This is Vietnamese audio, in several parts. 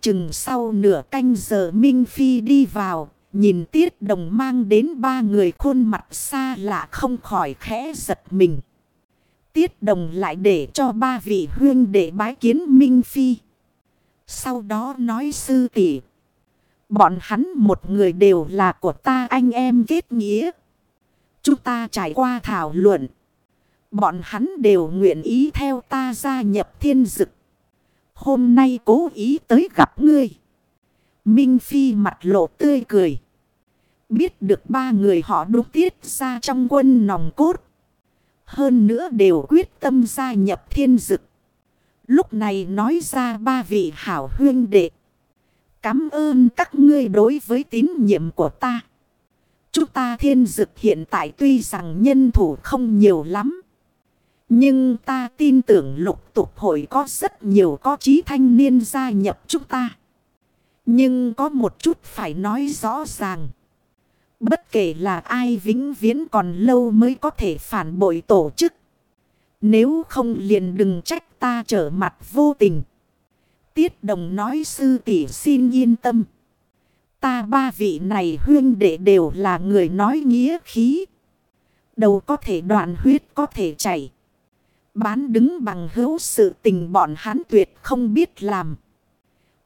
chừng sau nửa canh giờ Minh Phi đi vào. Nhìn tiết đồng mang đến ba người khuôn mặt xa lạ không khỏi khẽ giật mình. Tiết đồng lại để cho ba vị huyên để bái kiến Minh Phi. Sau đó nói sư tỷ, Bọn hắn một người đều là của ta anh em kết nghĩa. Chúng ta trải qua thảo luận. Bọn hắn đều nguyện ý theo ta gia nhập thiên dực. Hôm nay cố ý tới gặp ngươi. Minh Phi mặt lộ tươi cười. Biết được ba người họ đúng tiết ra trong quân nòng cốt. Hơn nữa đều quyết tâm gia nhập thiên dực. Lúc này nói ra ba vị hảo huyên đệ. Cảm ơn các ngươi đối với tín nhiệm của ta. Chúng ta thiên dực hiện tại tuy rằng nhân thủ không nhiều lắm. Nhưng ta tin tưởng lục tục hội có rất nhiều có trí thanh niên gia nhập chúng ta. Nhưng có một chút phải nói rõ ràng. Bất kể là ai vĩnh viễn còn lâu mới có thể phản bội tổ chức. Nếu không liền đừng trách ta trở mặt vô tình. Tiết đồng nói sư tỷ xin yên tâm. Ta ba vị này huyên đệ đều là người nói nghĩa khí. Đầu có thể đoạn huyết có thể chảy. Bán đứng bằng hữu sự tình bọn hắn tuyệt không biết làm.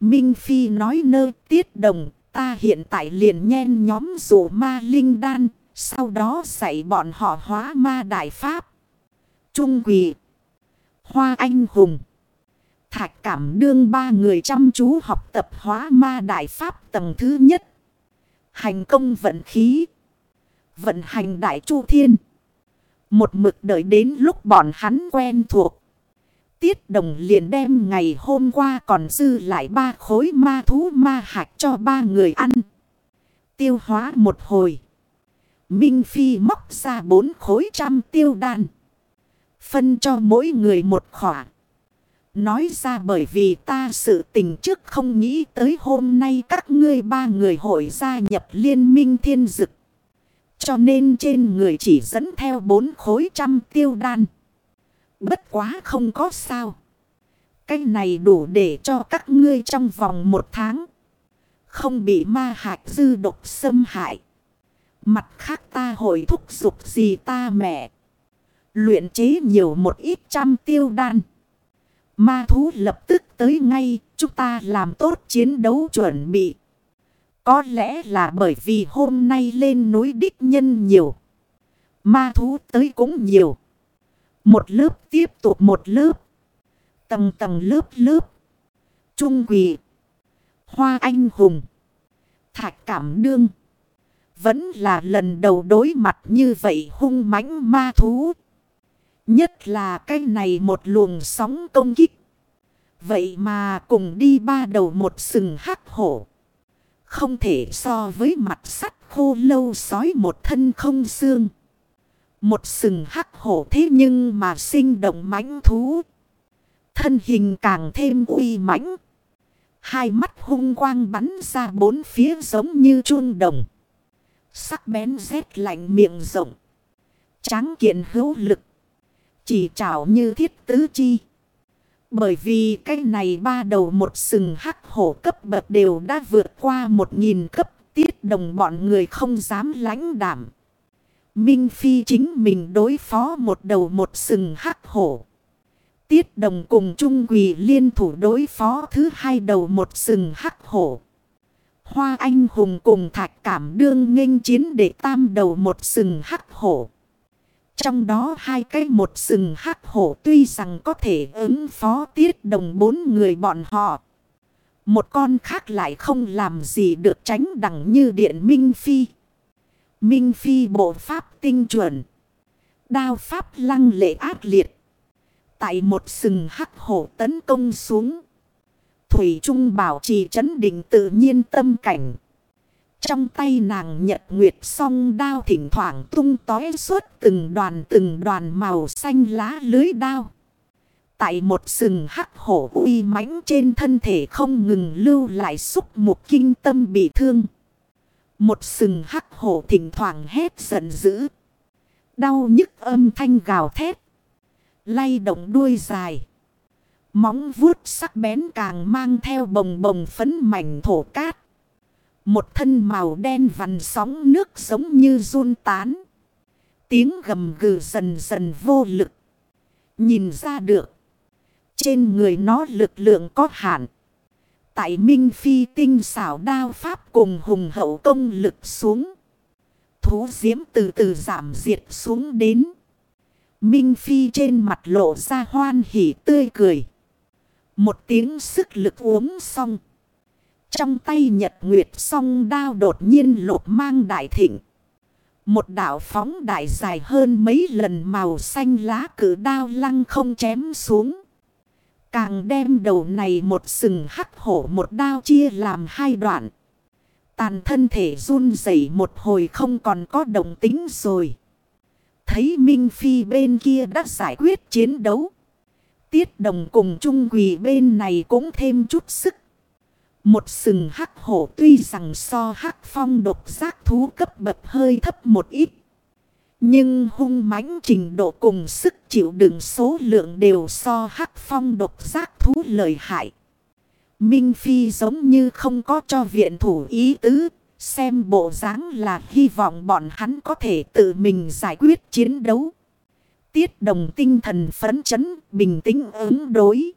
Minh Phi nói nơ tiết đồng. Ta hiện tại liền nhen nhóm rủ ma linh đan. Sau đó dạy bọn họ hóa ma đại pháp. Trung quỳ. Hoa anh hùng. Thạch cảm đương ba người chăm chú học tập hóa ma đại pháp tầng thứ nhất. Hành công vận khí. Vận hành đại chu thiên. Một mực đợi đến lúc bọn hắn quen thuộc. Tiết đồng liền đem ngày hôm qua còn dư lại ba khối ma thú ma hạch cho ba người ăn. Tiêu hóa một hồi. Minh Phi móc ra bốn khối trăm tiêu đan. Phân cho mỗi người một khỏa. Nói ra bởi vì ta sự tình trước không nghĩ tới hôm nay các ngươi ba người hội gia nhập liên minh thiên dực. Cho nên trên người chỉ dẫn theo bốn khối trăm tiêu đan. Bất quá không có sao. Cái này đủ để cho các ngươi trong vòng một tháng. Không bị ma hạch dư độc xâm hại. Mặt khác ta hội thúc giục gì ta mẹ. Luyện chế nhiều một ít trăm tiêu đan. Ma thú lập tức tới ngay, chúng ta làm tốt chiến đấu chuẩn bị. Có lẽ là bởi vì hôm nay lên núi đích nhân nhiều. Ma thú tới cũng nhiều. Một lớp tiếp tục một lớp. Tầng tầng lớp lớp. Trung quỷ. Hoa anh hùng. Thạch cảm đương. Vẫn là lần đầu đối mặt như vậy hung mãnh ma thú. Nhất là cái này một luồng sóng công kích. Vậy mà cùng đi ba đầu một sừng hắc hổ. Không thể so với mặt sắt khô lâu sói một thân không xương. Một sừng hắc hổ thế nhưng mà sinh động mãnh thú. Thân hình càng thêm uy mãnh. Hai mắt hung quang bắn ra bốn phía giống như chuông đồng. Sắc bén rét lạnh miệng rộng. Tráng kiện hữu lực. Chỉ trảo như thiết tứ chi. Bởi vì cái này ba đầu một sừng hắc hổ cấp bậc đều đã vượt qua một nghìn cấp, tiết đồng bọn người không dám lãnh đảm. Minh Phi chính mình đối phó một đầu một sừng hắc hổ. Tiết đồng cùng Trung Quỳ liên thủ đối phó thứ hai đầu một sừng hắc hổ. Hoa anh hùng cùng thạch cảm đương nghênh chiến để tam đầu một sừng hắc hổ. Trong đó hai cái một sừng hắc hổ tuy rằng có thể ứng phó tiết đồng bốn người bọn họ. Một con khác lại không làm gì được tránh đẳng như điện Minh Phi. Minh Phi bộ pháp tinh chuẩn. Đao pháp lăng lệ ác liệt. Tại một sừng hắc hổ tấn công xuống. Thủy Trung bảo trì chấn định tự nhiên tâm cảnh. Trong tay nàng nhật nguyệt song đao thỉnh thoảng tung tói suốt từng đoàn từng đoàn màu xanh lá lưới đao. Tại một sừng hắc hổ uy mãnh trên thân thể không ngừng lưu lại xúc một kinh tâm bị thương. Một sừng hắc hổ thỉnh thoảng hét giận dữ. Đau nhức âm thanh gào thét. Lay động đuôi dài. Móng vuốt sắc bén càng mang theo bồng bồng phấn mảnh thổ cát. Một thân màu đen vằn sóng nước giống như run tán. Tiếng gầm gừ dần dần vô lực. Nhìn ra được. Trên người nó lực lượng có hạn. Tại Minh Phi tinh xảo đao pháp cùng hùng hậu công lực xuống. Thú diễm từ từ giảm diệt xuống đến. Minh Phi trên mặt lộ ra hoan hỉ tươi cười. Một tiếng sức lực uống xong. Trong tay nhật nguyệt song đao đột nhiên lột mang đại thịnh. Một đảo phóng đại dài hơn mấy lần màu xanh lá cử đao lăng không chém xuống. Càng đem đầu này một sừng hắc hổ một đao chia làm hai đoạn. Tàn thân thể run rẩy một hồi không còn có động tính rồi. Thấy Minh Phi bên kia đã giải quyết chiến đấu. Tiết đồng cùng Trung Quỳ bên này cũng thêm chút sức. Một sừng hắc hổ tuy rằng so hắc phong độc giác thú cấp bậc hơi thấp một ít. Nhưng hung mãnh trình độ cùng sức chịu đựng số lượng đều so hắc phong độc giác thú lợi hại. Minh Phi giống như không có cho viện thủ ý tứ. Xem bộ dáng là hy vọng bọn hắn có thể tự mình giải quyết chiến đấu. Tiết đồng tinh thần phấn chấn, bình tĩnh ứng đối.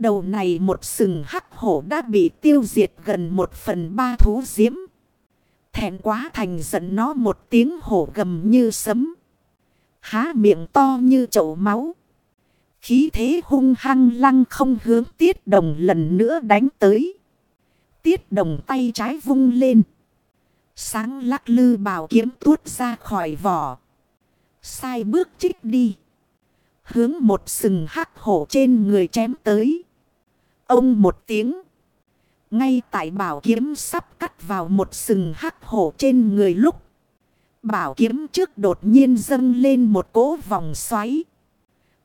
Đầu này một sừng hắc hổ đã bị tiêu diệt gần một phần ba thú diễm. Thẹn quá thành giận nó một tiếng hổ gầm như sấm. Há miệng to như chậu máu. Khí thế hung hăng lăng không hướng tiết đồng lần nữa đánh tới. Tiết đồng tay trái vung lên. Sáng lắc lư bảo kiếm tuốt ra khỏi vỏ. Sai bước trích đi. Hướng một sừng hắc hổ trên người chém tới. Ông một tiếng. Ngay tại bảo kiếm sắp cắt vào một sừng hắc hổ trên người lúc. Bảo kiếm trước đột nhiên dâng lên một cỗ vòng xoáy.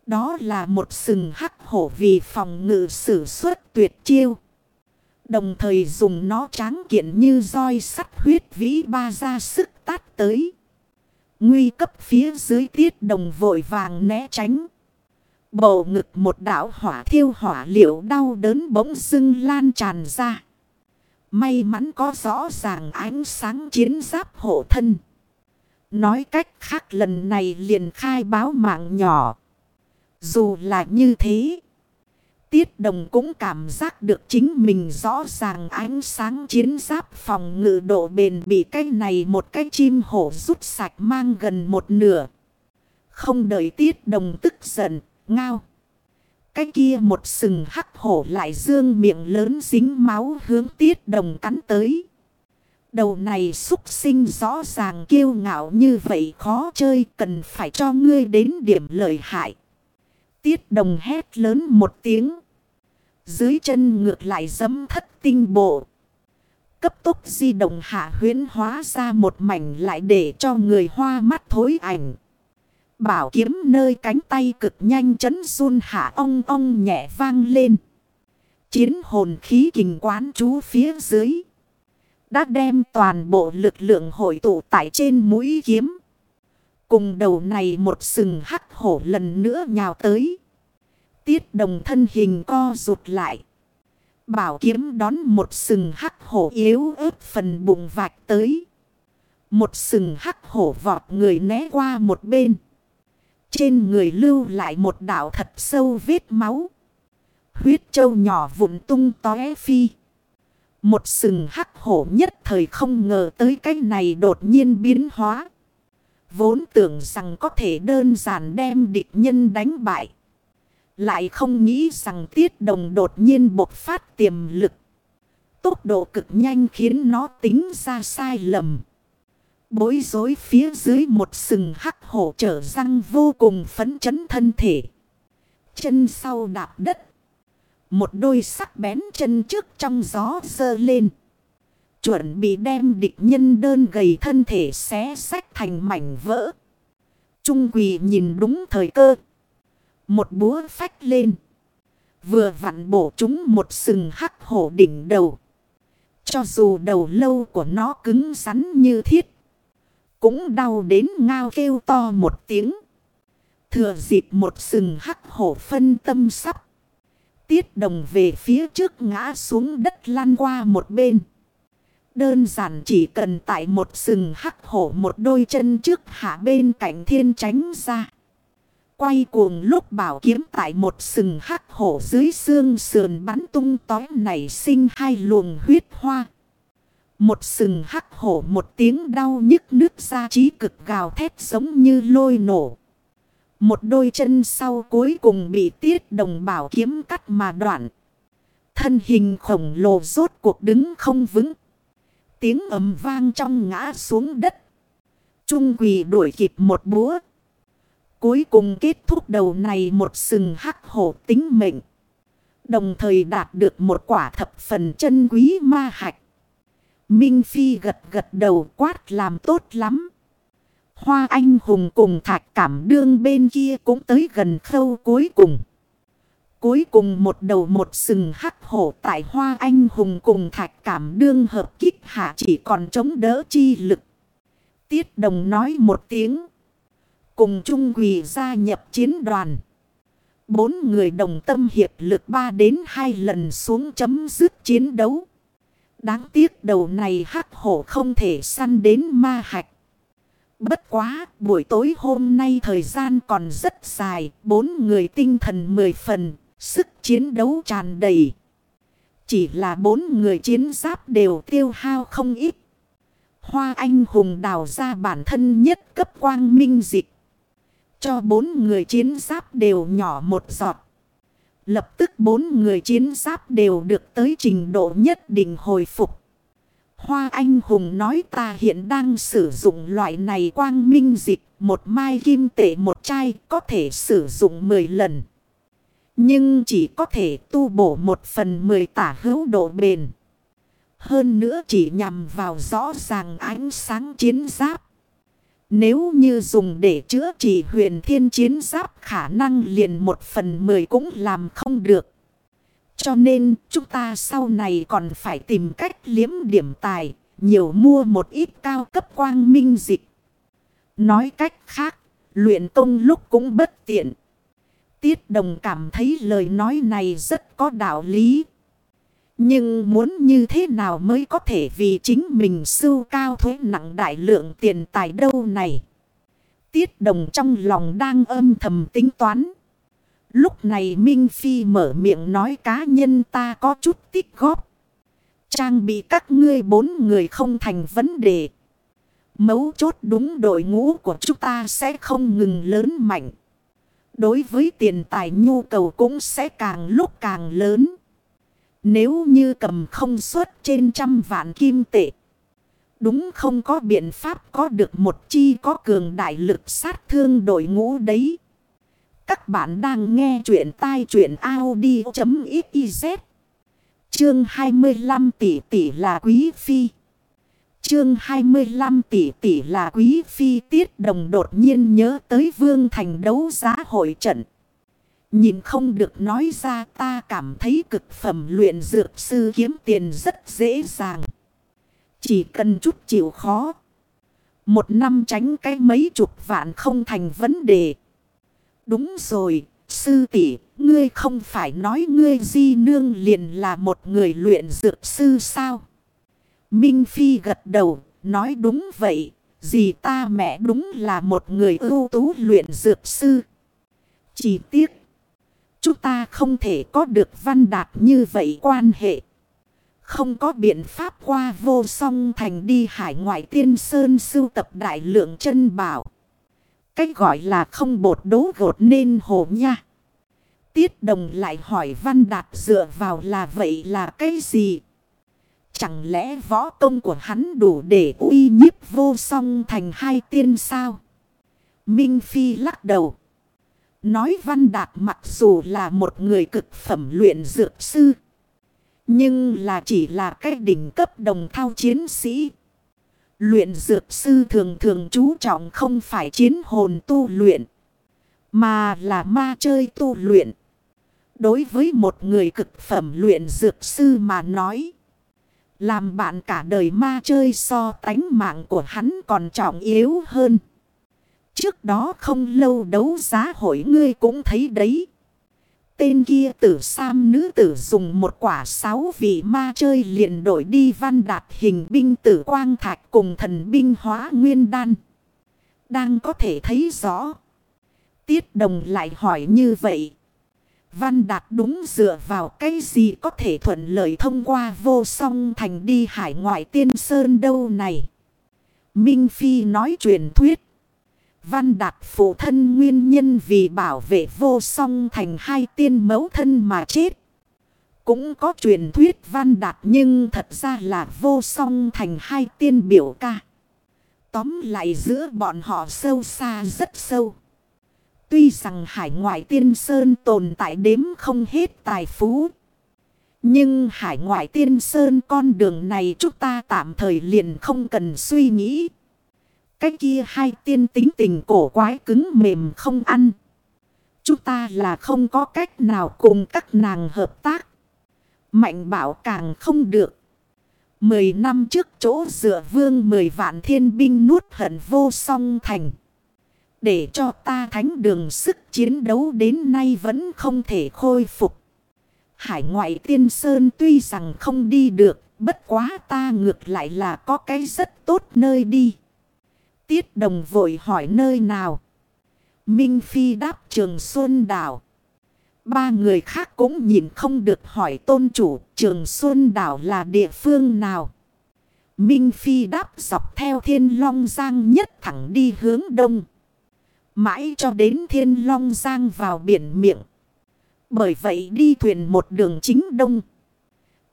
Đó là một sừng hắc hổ vì phòng ngự sử xuất tuyệt chiêu. Đồng thời dùng nó tráng kiện như roi sắt huyết vĩ ba ra sức tát tới. Nguy cấp phía dưới tiết đồng vội vàng né tránh. Bầu ngực một đảo hỏa thiêu hỏa liệu đau đớn bỗng dưng lan tràn ra. May mắn có rõ ràng ánh sáng chiến giáp hộ thân. Nói cách khác lần này liền khai báo mạng nhỏ. Dù là như thế. Tiết đồng cũng cảm giác được chính mình rõ ràng ánh sáng chiến giáp phòng ngự độ bền bị cái này một cái chim hổ rút sạch mang gần một nửa. Không đợi tiết đồng tức giận, ngao. Cái kia một sừng hắc hổ lại dương miệng lớn dính máu hướng tiết đồng cắn tới. Đầu này xúc sinh rõ ràng kiêu ngạo như vậy khó chơi cần phải cho ngươi đến điểm lợi hại. Tiết đồng hét lớn một tiếng. Dưới chân ngược lại dấm thất tinh bộ. Cấp tốc di động hạ huyến hóa ra một mảnh lại để cho người hoa mắt thối ảnh. Bảo kiếm nơi cánh tay cực nhanh chấn run hạ ong ong nhẹ vang lên. Chiến hồn khí kình quán chú phía dưới. Đã đem toàn bộ lực lượng hội tụ tại trên mũi kiếm. Cùng đầu này một sừng hắc hổ lần nữa nhào tới. Tiết đồng thân hình co rụt lại. Bảo kiếm đón một sừng hắc hổ yếu ớt phần bụng vạch tới. Một sừng hắc hổ vọt người né qua một bên. Trên người lưu lại một đảo thật sâu vết máu. Huyết châu nhỏ vụn tung tóe phi. Một sừng hắc hổ nhất thời không ngờ tới cái này đột nhiên biến hóa. Vốn tưởng rằng có thể đơn giản đem địch nhân đánh bại. Lại không nghĩ rằng tiết đồng đột nhiên bộc phát tiềm lực. Tốc độ cực nhanh khiến nó tính ra sai lầm. Bối rối phía dưới một sừng hắc hổ trở răng vô cùng phấn chấn thân thể. Chân sau đạp đất. Một đôi sắc bén chân trước trong gió dơ lên. Chuẩn bị đem địch nhân đơn gầy thân thể xé sách thành mảnh vỡ. Trung quỳ nhìn đúng thời cơ. Một búa phách lên. Vừa vặn bổ chúng một sừng hắc hổ đỉnh đầu. Cho dù đầu lâu của nó cứng rắn như thiết. Cũng đau đến ngao kêu to một tiếng. Thừa dịp một sừng hắc hổ phân tâm sắp. Tiết đồng về phía trước ngã xuống đất lăn qua một bên. Đơn giản chỉ cần tại một sừng hắc hổ một đôi chân trước hạ bên cạnh thiên tránh ra. Quay cuồng lúc bảo kiếm tại một sừng hắc hổ dưới xương sườn bắn tung tói nảy sinh hai luồng huyết hoa. Một sừng hắc hổ một tiếng đau nhức nước ra trí cực gào thét giống như lôi nổ. Một đôi chân sau cuối cùng bị tiết đồng bảo kiếm cắt mà đoạn. Thân hình khổng lồ rốt cuộc đứng không vững. Tiếng ầm vang trong ngã xuống đất. Trung quỳ đuổi kịp một búa. Cuối cùng kết thúc đầu này một sừng hắc hổ tính mệnh. Đồng thời đạt được một quả thập phần chân quý ma hạch. Minh Phi gật gật đầu quát làm tốt lắm. Hoa anh hùng cùng thạch cảm đương bên kia cũng tới gần khâu cuối cùng. Cuối cùng một đầu một sừng hắc hổ tại hoa anh hùng cùng thạch cảm đương hợp kích hạ chỉ còn chống đỡ chi lực. Tiết đồng nói một tiếng. Cùng chung quỳ gia nhập chiến đoàn. Bốn người đồng tâm hiệp lực ba đến hai lần xuống chấm dứt chiến đấu. Đáng tiếc đầu này hắc hổ không thể săn đến ma hạch. Bất quá, buổi tối hôm nay thời gian còn rất dài, bốn người tinh thần mười phần, sức chiến đấu tràn đầy. Chỉ là bốn người chiến giáp đều tiêu hao không ít. Hoa anh hùng đào ra bản thân nhất cấp quang minh dịch. Cho bốn người chiến giáp đều nhỏ một giọt. Lập tức bốn người chiến giáp đều được tới trình độ nhất định hồi phục. Hoa anh hùng nói ta hiện đang sử dụng loại này quang minh dịch. Một mai kim tệ một chai, có thể sử dụng 10 lần. Nhưng chỉ có thể tu bổ một phần 10 tả hữu độ bền. Hơn nữa chỉ nhằm vào rõ ràng ánh sáng chiến giáp. Nếu như dùng để chữa trị huyền thiên chiến giáp khả năng liền một phần mười cũng làm không được. Cho nên chúng ta sau này còn phải tìm cách liếm điểm tài, nhiều mua một ít cao cấp quang minh dịch. Nói cách khác, luyện công lúc cũng bất tiện. Tiết đồng cảm thấy lời nói này rất có đạo lý. Nhưng muốn như thế nào mới có thể vì chính mình sưu cao thuế nặng đại lượng tiền tài đâu này. Tiết đồng trong lòng đang âm thầm tính toán. Lúc này Minh Phi mở miệng nói cá nhân ta có chút tích góp. Trang bị các ngươi bốn người không thành vấn đề. Mấu chốt đúng đội ngũ của chúng ta sẽ không ngừng lớn mạnh. Đối với tiền tài nhu cầu cũng sẽ càng lúc càng lớn. Nếu như cầm không suốt trên trăm vạn kim tệ. Đúng không có biện pháp có được một chi có cường đại lực sát thương đội ngũ đấy. Các bạn đang nghe chuyện tai chuyện Audi.xyz. Chương 25 tỷ tỷ là quý phi. Chương 25 tỷ tỷ là quý phi tiết đồng đột nhiên nhớ tới vương thành đấu giá hội trận. Nhìn không được nói ra ta cảm thấy cực phẩm luyện dược sư kiếm tiền rất dễ dàng. Chỉ cần chút chịu khó. Một năm tránh cái mấy chục vạn không thành vấn đề. Đúng rồi, sư tỷ ngươi không phải nói ngươi di nương liền là một người luyện dược sư sao? Minh Phi gật đầu, nói đúng vậy, dì ta mẹ đúng là một người ưu tú luyện dược sư. Chỉ tiếc, chúng ta không thể có được văn đạt như vậy quan hệ. Không có biện pháp qua vô song thành đi hải ngoại tiên sơn sưu tập đại lượng chân bảo. Cách gọi là không bột đố gột nên hồ nha. Tiết đồng lại hỏi văn đạt dựa vào là vậy là cái gì? Chẳng lẽ võ công của hắn đủ để uy nhiếp vô song thành hai tiên sao? Minh Phi lắc đầu. Nói văn đạt mặc dù là một người cực phẩm luyện dược sư. Nhưng là chỉ là cái đỉnh cấp đồng thao chiến sĩ. Luyện dược sư thường thường chú trọng không phải chiến hồn tu luyện. Mà là ma chơi tu luyện. Đối với một người cực phẩm luyện dược sư mà nói. Làm bạn cả đời ma chơi so tánh mạng của hắn còn trọng yếu hơn. Trước đó không lâu đấu giá hội ngươi cũng thấy đấy. Tên kia tử Sam nữ tử dùng một quả sáu vị ma chơi liền đổi đi văn đạt hình binh tử quang thạch cùng thần binh hóa nguyên đan. Đang có thể thấy rõ. Tiết đồng lại hỏi như vậy. Văn đạt đúng dựa vào cái gì có thể thuận lợi thông qua vô song thành đi hải ngoại tiên sơn đâu này. Minh Phi nói truyền thuyết. Văn đạt phụ thân nguyên nhân vì bảo vệ vô song thành hai tiên mẫu thân mà chết. Cũng có truyền thuyết văn đạt nhưng thật ra là vô song thành hai tiên biểu ca. Tóm lại giữa bọn họ sâu xa rất sâu. Tuy rằng hải ngoại tiên sơn tồn tại đếm không hết tài phú. Nhưng hải ngoại tiên sơn con đường này chúng ta tạm thời liền không cần suy nghĩ. Cái kia hai tiên tính tình cổ quái cứng mềm không ăn. Chúng ta là không có cách nào cùng các nàng hợp tác. Mạnh bảo càng không được. Mười năm trước chỗ dựa vương mười vạn thiên binh nuốt hận vô song thành. Để cho ta thánh đường sức chiến đấu đến nay vẫn không thể khôi phục. Hải ngoại tiên sơn tuy rằng không đi được, bất quá ta ngược lại là có cái rất tốt nơi đi. Tiết đồng vội hỏi nơi nào. Minh Phi đáp trường Xuân Đảo. Ba người khác cũng nhìn không được hỏi tôn chủ, trường Xuân Đảo là địa phương nào. Minh Phi đáp dọc theo thiên long giang nhất thẳng đi hướng đông. Mãi cho đến thiên long giang vào biển miệng. Bởi vậy đi thuyền một đường chính đông.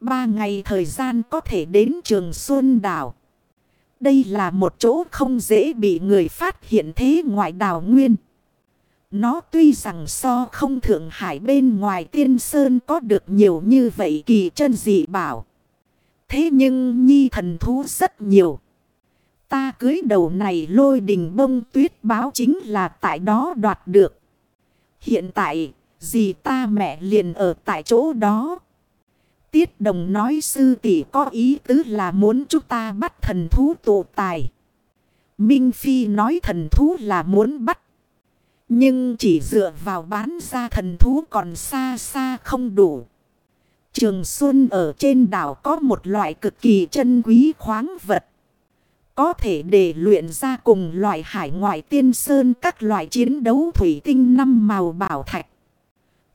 Ba ngày thời gian có thể đến trường Xuân Đảo. Đây là một chỗ không dễ bị người phát hiện thế ngoại đảo nguyên. Nó tuy rằng so không thượng hải bên ngoài tiên sơn có được nhiều như vậy kỳ chân dị bảo. Thế nhưng nhi thần thú rất nhiều. Ta cưới đầu này lôi đình bông tuyết báo chính là tại đó đoạt được. Hiện tại, dì ta mẹ liền ở tại chỗ đó. Tiết đồng nói sư tỷ có ý tứ là muốn chúng ta bắt thần thú tụ tài. Minh Phi nói thần thú là muốn bắt. Nhưng chỉ dựa vào bán ra thần thú còn xa xa không đủ. Trường Xuân ở trên đảo có một loại cực kỳ chân quý khoáng vật. Có thể để luyện ra cùng loại hải ngoại tiên sơn các loại chiến đấu thủy tinh năm màu bảo thạch.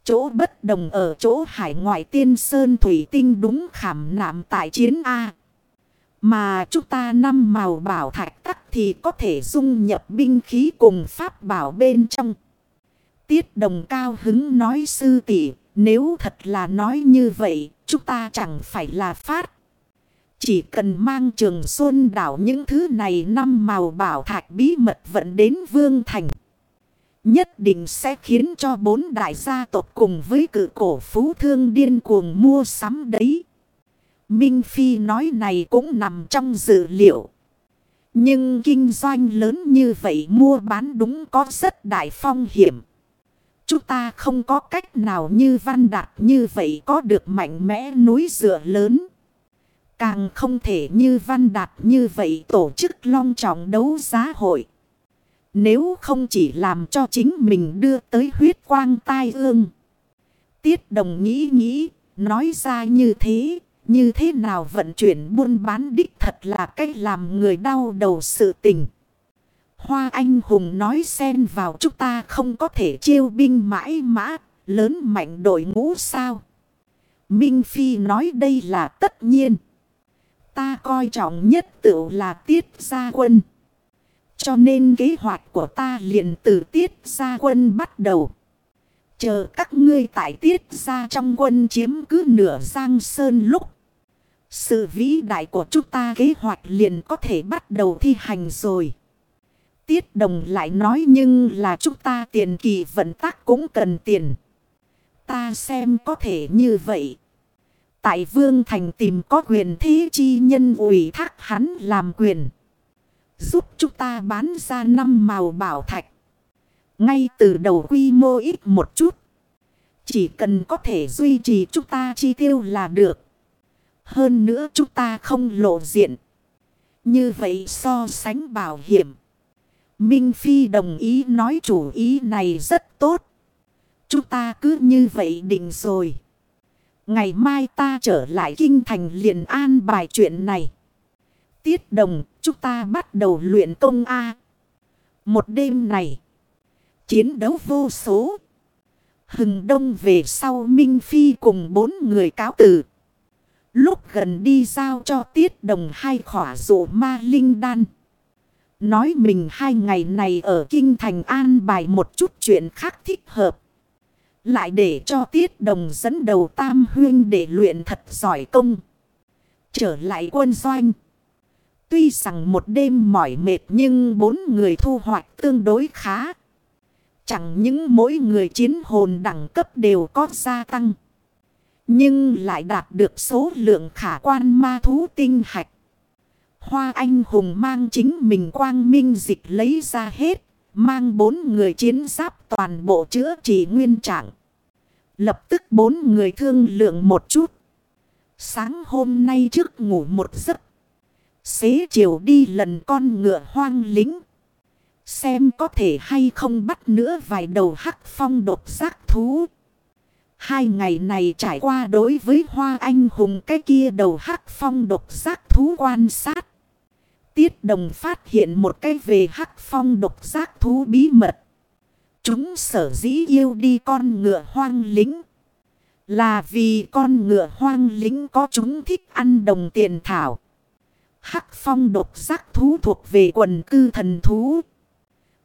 Chỗ bất đồng ở chỗ hải ngoại tiên sơn thủy tinh đúng khảm nạm tại chiến A. Mà chúng ta năm màu bảo thạch tắc thì có thể dung nhập binh khí cùng pháp bảo bên trong. Tiết đồng cao hứng nói sư tỷ nếu thật là nói như vậy, chúng ta chẳng phải là phát. Chỉ cần mang trường xuân đảo những thứ này năm màu bảo thạch bí mật vận đến Vương Thành. Nhất định sẽ khiến cho bốn đại gia tộc cùng với cự cổ phú thương điên cuồng mua sắm đấy. Minh Phi nói này cũng nằm trong dự liệu. Nhưng kinh doanh lớn như vậy mua bán đúng có rất đại phong hiểm. Chúng ta không có cách nào như văn đạt như vậy có được mạnh mẽ núi dựa lớn. Càng không thể như văn đạt như vậy tổ chức long trọng đấu giá hội. Nếu không chỉ làm cho chính mình đưa tới huyết quang tai ương. Tiết đồng nghĩ nghĩ, nói ra như thế, như thế nào vận chuyển buôn bán đích thật là cách làm người đau đầu sự tình. Hoa anh hùng nói xen vào chúng ta không có thể chiêu binh mãi mã, lớn mạnh đội ngũ sao. Minh Phi nói đây là tất nhiên. Ta coi trọng nhất tựu là tiết gia quân. Cho nên kế hoạch của ta liền từ tiết gia quân bắt đầu. Chờ các ngươi tại tiết gia trong quân chiếm cứ nửa giang sơn lúc. Sự vĩ đại của chúng ta kế hoạch liền có thể bắt đầu thi hành rồi. Tiết đồng lại nói nhưng là chúng ta tiền kỳ vận tác cũng cần tiền. Ta xem có thể như vậy. Tại Vương Thành tìm có quyền thế chi nhân ủy thác hắn làm quyền. Giúp chúng ta bán ra năm màu bảo thạch. Ngay từ đầu quy mô ít một chút. Chỉ cần có thể duy trì chúng ta chi tiêu là được. Hơn nữa chúng ta không lộ diện. Như vậy so sánh bảo hiểm. Minh Phi đồng ý nói chủ ý này rất tốt. Chúng ta cứ như vậy định rồi. Ngày mai ta trở lại kinh thành liền an bài chuyện này. Tiết đồng, chúng ta bắt đầu luyện công A. Một đêm này, chiến đấu vô số. Hừng đông về sau Minh Phi cùng bốn người cáo tử. Lúc gần đi giao cho tiết đồng hai khỏa dụ ma linh đan. Nói mình hai ngày này ở Kinh Thành an bài một chút chuyện khác thích hợp. Lại để cho tiết đồng dẫn đầu tam huyên để luyện thật giỏi công. Trở lại quân doanh. Tuy rằng một đêm mỏi mệt nhưng bốn người thu hoạch tương đối khá. Chẳng những mỗi người chiến hồn đẳng cấp đều có gia tăng. Nhưng lại đạt được số lượng khả quan ma thú tinh hạch. Hoa anh hùng mang chính mình quang minh dịch lấy ra hết. Mang bốn người chiến giáp toàn bộ chữa trị nguyên trạng. Lập tức bốn người thương lượng một chút. Sáng hôm nay trước ngủ một giấc. Xế chiều đi lần con ngựa hoang lính. Xem có thể hay không bắt nữa vài đầu hắc phong đột giác thú. Hai ngày này trải qua đối với hoa anh hùng cái kia đầu hắc phong độc giác thú quan sát. Tiết đồng phát hiện một cái về hắc phong độc giác thú bí mật. Chúng sở dĩ yêu đi con ngựa hoang lính. Là vì con ngựa hoang lính có chúng thích ăn đồng tiền thảo. Hắc phong độc giác thú thuộc về quần cư thần thú.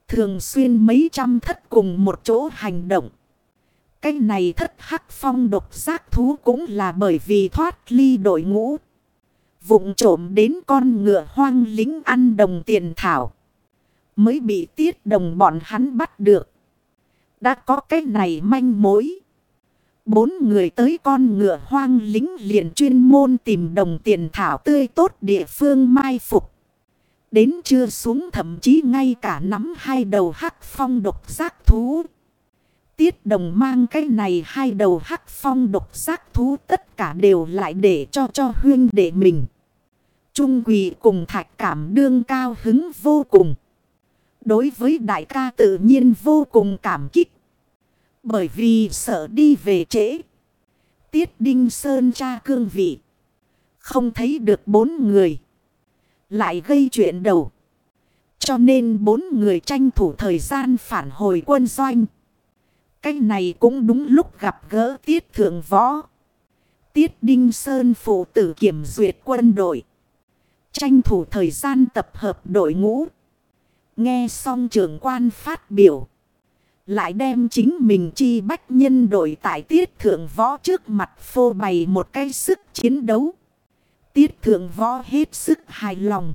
Thường xuyên mấy trăm thất cùng một chỗ hành động. Cái này thất hắc phong độc giác thú cũng là bởi vì thoát ly đội ngũ. Vụng trộm đến con ngựa hoang lính ăn đồng tiền thảo. Mới bị tiết đồng bọn hắn bắt được. Đã có cái này manh mối. Bốn người tới con ngựa hoang lính liền chuyên môn tìm đồng tiền thảo tươi tốt địa phương mai phục. Đến trưa xuống thậm chí ngay cả nắm hai đầu hắc phong độc giác thú. Tiết đồng mang cái này hai đầu hắc phong độc giác thú tất cả đều lại để cho cho huyên để mình. Trung quỳ cùng thạch cảm đương cao hứng vô cùng. Đối với đại ca tự nhiên vô cùng cảm kích. Bởi vì sợ đi về trễ. Tiết Đinh Sơn cha cương vị. Không thấy được bốn người. Lại gây chuyện đầu. Cho nên bốn người tranh thủ thời gian phản hồi quân doanh. Cái này cũng đúng lúc gặp gỡ Tiết Thượng Võ. Tiết Đinh Sơn phụ tử kiểm duyệt quân đội. Tranh thủ thời gian tập hợp đội ngũ. Nghe xong trưởng quan phát biểu. Lại đem chính mình chi bách nhân đội tại tiết thượng võ trước mặt phô bày một cái sức chiến đấu. Tiết thượng võ hết sức hài lòng.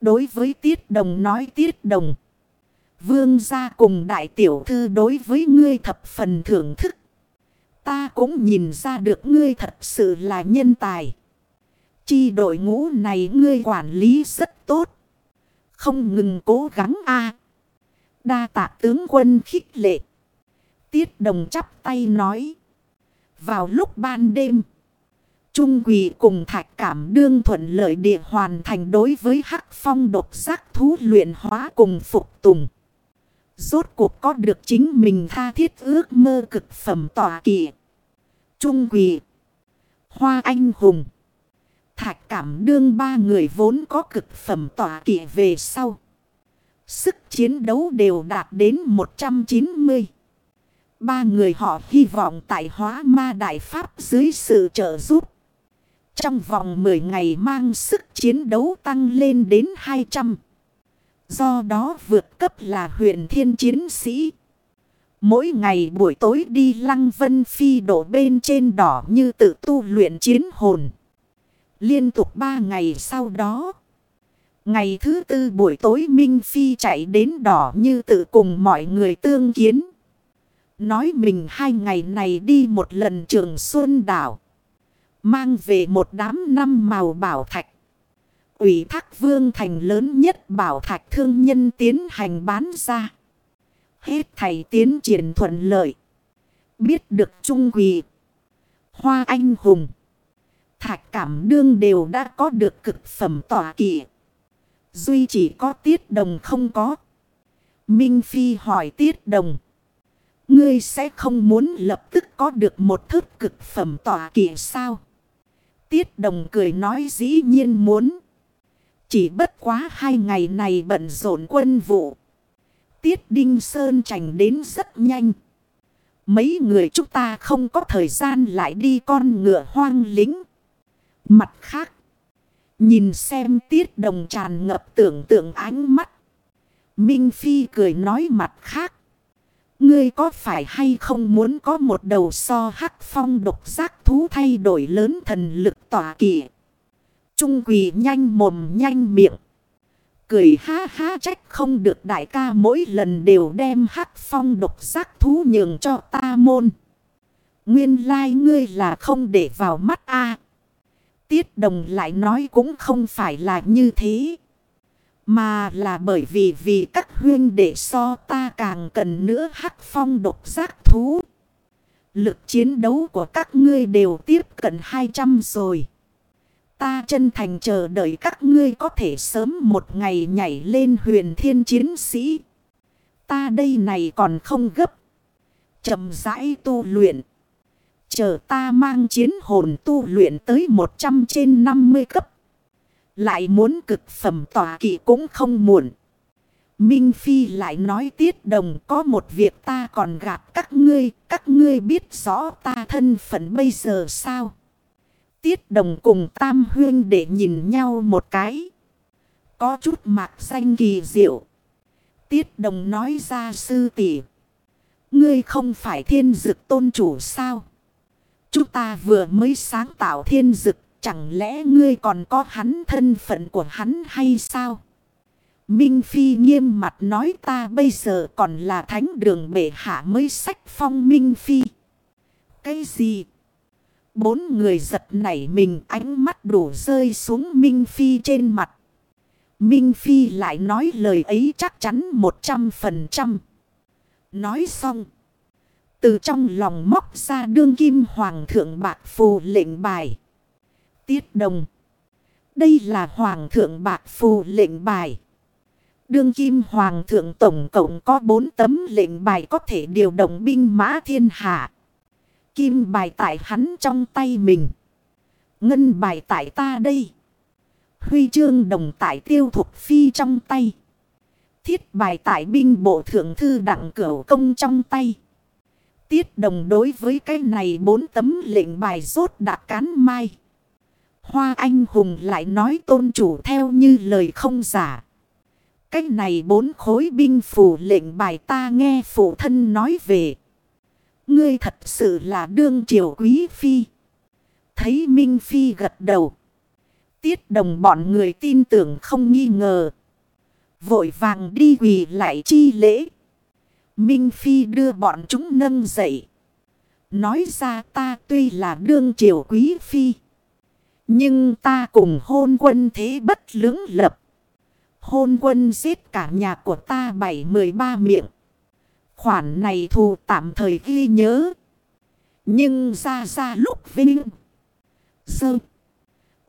Đối với tiết đồng nói, tiết đồng. Vương gia cùng đại tiểu thư đối với ngươi thập phần thưởng thức. Ta cũng nhìn ra được ngươi thật sự là nhân tài. Chi đội ngũ này ngươi quản lý rất tốt. Không ngừng cố gắng a Đa tạ tướng quân khích lệ. Tiết đồng chắp tay nói. Vào lúc ban đêm. Trung quỷ cùng thạch cảm đương thuận lợi địa hoàn thành đối với hắc phong độc giác thú luyện hóa cùng phục tùng. Rốt cuộc có được chính mình tha thiết ước mơ cực phẩm tỏa kỳ. Trung quỷ. Hoa anh hùng. Thạch cảm đương ba người vốn có cực phẩm tỏa kỳ về sau. Sức chiến đấu đều đạt đến 190. Ba người họ hy vọng tại hóa ma đại pháp dưới sự trợ giúp. Trong vòng 10 ngày mang sức chiến đấu tăng lên đến 200. Do đó vượt cấp là huyện thiên chiến sĩ. Mỗi ngày buổi tối đi lăng vân phi đổ bên trên đỏ như tự tu luyện chiến hồn. Liên tục 3 ngày sau đó. Ngày thứ tư buổi tối Minh Phi chạy đến đỏ như tự cùng mọi người tương kiến. Nói mình hai ngày này đi một lần trường Xuân Đảo. Mang về một đám năm màu bảo thạch. Ủy thác vương thành lớn nhất bảo thạch thương nhân tiến hành bán ra. Hết thầy tiến triển thuận lợi. Biết được trung quỳ. Hoa anh hùng. Thạch cảm đương đều đã có được cực phẩm tỏa kỵ. Duy chỉ có tiết đồng không có. Minh Phi hỏi tiết đồng. Ngươi sẽ không muốn lập tức có được một thức cực phẩm tỏa kỵ sao? Tiết đồng cười nói dĩ nhiên muốn. Chỉ bất quá hai ngày này bận rộn quân vụ. Tiết Đinh Sơn trành đến rất nhanh. Mấy người chúng ta không có thời gian lại đi con ngựa hoang lính. Mặt khác. Nhìn xem tiết đồng tràn ngập tưởng tượng ánh mắt. Minh Phi cười nói mặt khác. Ngươi có phải hay không muốn có một đầu so hắc phong độc giác thú thay đổi lớn thần lực tỏa kỵ. Trung quỳ nhanh mồm nhanh miệng. Cười ha ha trách không được đại ca mỗi lần đều đem hắc phong độc giác thú nhường cho ta môn. Nguyên lai like ngươi là không để vào mắt a Tiết đồng lại nói cũng không phải là như thế. Mà là bởi vì vì các huyên để so ta càng cần nữa hắc phong độc giác thú. Lực chiến đấu của các ngươi đều tiếp cận 200 rồi. Ta chân thành chờ đợi các ngươi có thể sớm một ngày nhảy lên huyền thiên chiến sĩ. Ta đây này còn không gấp. chậm rãi tu luyện. Chờ ta mang chiến hồn tu luyện tới 100 trên 50 cấp. Lại muốn cực phẩm tỏa kỵ cũng không muộn. Minh Phi lại nói tiết đồng có một việc ta còn gặp các ngươi. Các ngươi biết rõ ta thân phận bây giờ sao? Tiết đồng cùng Tam Huyên để nhìn nhau một cái. Có chút mạc xanh kỳ diệu. Tiết đồng nói ra sư tỷ Ngươi không phải thiên dực tôn chủ sao? Chúng ta vừa mới sáng tạo thiên dực. Chẳng lẽ ngươi còn có hắn thân phận của hắn hay sao? Minh Phi nghiêm mặt nói ta bây giờ còn là thánh đường bệ hạ mới sách phong Minh Phi. Cái gì? Bốn người giật nảy mình, ánh mắt đổ rơi xuống Minh Phi trên mặt. Minh Phi lại nói lời ấy chắc chắn một trăm phần trăm. Nói xong. Từ trong lòng móc ra đương kim hoàng thượng bạc phù lệnh bài. Tiết đồng. Đây là hoàng thượng bạc phù lệnh bài. Đương kim hoàng thượng tổng cộng có bốn tấm lệnh bài có thể điều động binh mã thiên hạ. Kim bài tại hắn trong tay mình. Ngân bài tại ta đây. Huy chương đồng tại tiêu thuộc phi trong tay. Thiết bài tại binh bộ thượng thư đặng cửu công trong tay. Tiết đồng đối với cái này bốn tấm lệnh bài rốt đã cán mai. Hoa anh hùng lại nói tôn chủ theo như lời không giả. Cái này bốn khối binh phủ lệnh bài ta nghe phụ thân nói về. Ngươi thật sự là đương triều quý phi. Thấy Minh Phi gật đầu. Tiết đồng bọn người tin tưởng không nghi ngờ. Vội vàng đi quỳ lại chi lễ. Minh Phi đưa bọn chúng nâng dậy. Nói ra ta tuy là đương triều quý phi. Nhưng ta cùng hôn quân thế bất lưỡng lập. Hôn quân giết cả nhà của ta bảy mười ba miệng. Khoản này thù tạm thời ghi nhớ. Nhưng ra ra lúc vinh. Sơ.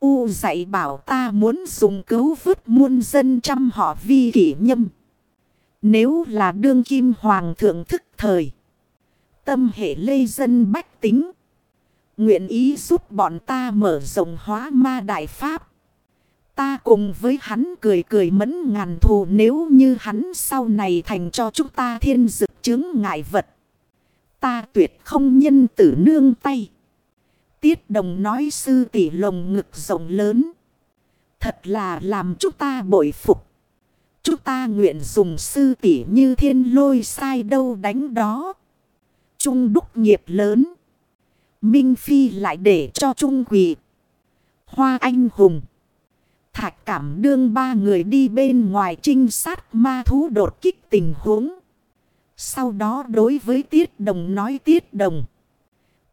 U dạy bảo ta muốn dùng cứu vứt muôn dân trăm họ vi kỷ nhâm. Nếu là đương kim hoàng thượng thức thời. Tâm hệ lây dân bách tính. Nguyện ý giúp bọn ta mở rộng hóa ma đại pháp. Ta cùng với hắn cười cười mẫn ngàn thù nếu như hắn sau này thành cho chúng ta thiên dực chứng ngại vật. Ta tuyệt không nhân tử nương tay. Tiết đồng nói sư tỷ lồng ngực rộng lớn. Thật là làm chúng ta bội phục. Chúng ta nguyện dùng sư tỷ như thiên lôi sai đâu đánh đó. Trung đúc nghiệp lớn. Minh Phi lại để cho Trung quỷ. Hoa anh hùng. Thạch cảm đương ba người đi bên ngoài trinh sát ma thú đột kích tình huống. Sau đó đối với Tiết Đồng nói Tiết Đồng.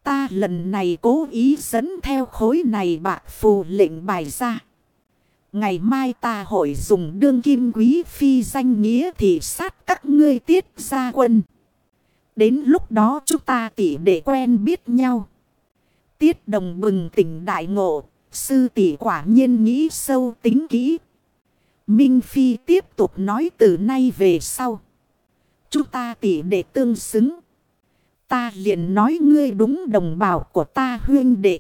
Ta lần này cố ý dẫn theo khối này bạc phù lệnh bài ra. Ngày mai ta hội dùng đương kim quý phi danh nghĩa thì sát các ngươi tiết gia quân. Đến lúc đó chúng ta tỉ để quen biết nhau. Tiết đồng bừng tỉnh đại ngộ. Sư tỷ quả nhiên nghĩ sâu tính kỹ. Minh Phi tiếp tục nói từ nay về sau. Chúng ta tỉ để tương xứng. Ta liền nói ngươi đúng đồng bào của ta huyên đệ.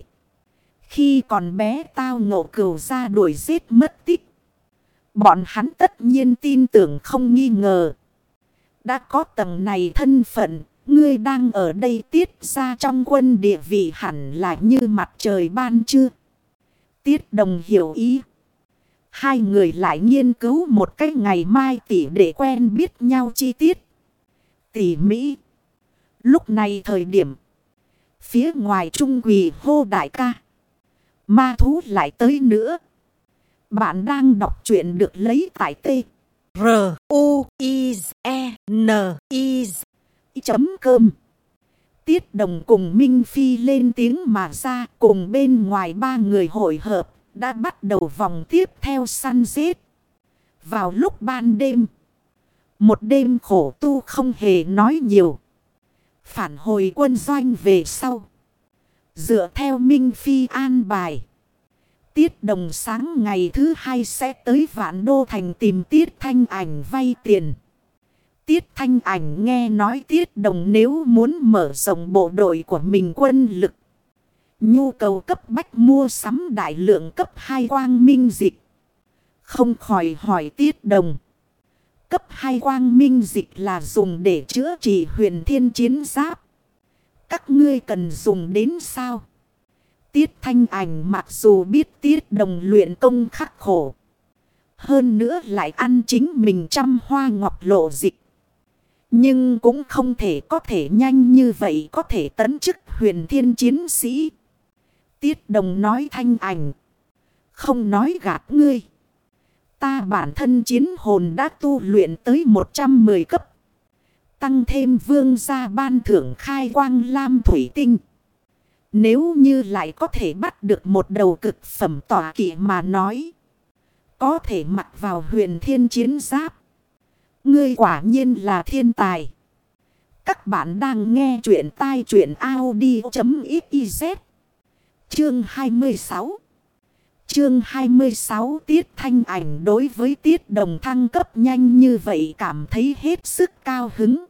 Khi còn bé tao ngộ cừu ra đuổi giết mất tích. Bọn hắn tất nhiên tin tưởng không nghi ngờ. Đã có tầng này thân phận, ngươi đang ở đây tiết ra trong quân địa vị hẳn là như mặt trời ban chưa. Tiết đồng hiểu ý. Hai người lại nghiên cứu một cách ngày mai tỉ để quen biết nhau chi tiết. Tỉ mỹ. Lúc này thời điểm. Phía ngoài trung quỳ hô đại ca. Ma thú lại tới nữa. Bạn đang đọc truyện được lấy tại T. R. U. I. E. N. I. Chấm cơm. Tiết đồng cùng Minh Phi lên tiếng mà ra, cùng bên ngoài ba người hội hợp, đã bắt đầu vòng tiếp theo săn giết. Vào lúc ban đêm. Một đêm khổ tu không hề nói nhiều. Phản hồi quân doanh về sau. Dựa theo Minh Phi an bài. Tiết đồng sáng ngày thứ hai sẽ tới Vạn Đô Thành tìm Tiết Thanh Ảnh vay tiền. Tiết Thanh Ảnh nghe nói Tiết đồng nếu muốn mở rộng bộ đội của mình quân lực. Nhu cầu cấp bách mua sắm đại lượng cấp 2 quang minh dịch. Không khỏi hỏi Tiết đồng. Cấp 2 quang minh dịch là dùng để chữa trị huyền thiên chiến giáp. Các ngươi cần dùng đến sao? Tiết thanh ảnh mặc dù biết tiết đồng luyện công khắc khổ. Hơn nữa lại ăn chính mình trăm hoa ngọc lộ dịch. Nhưng cũng không thể có thể nhanh như vậy có thể tấn chức huyền thiên chiến sĩ. Tiết đồng nói thanh ảnh. Không nói gạt ngươi. Ta bản thân chiến hồn đã tu luyện tới 110 cấp. Tăng thêm vương gia ban thưởng khai quang lam thủy tinh. Nếu như lại có thể bắt được một đầu cực phẩm tỏa kỵ mà nói. Có thể mặc vào huyền thiên chiến giáp. Ngươi quả nhiên là thiên tài. Các bạn đang nghe chuyện tai chuyện Audi.xyz. Chương 26 Chương 26 tiết thanh ảnh đối với tiết đồng thăng cấp nhanh như vậy cảm thấy hết sức cao hứng.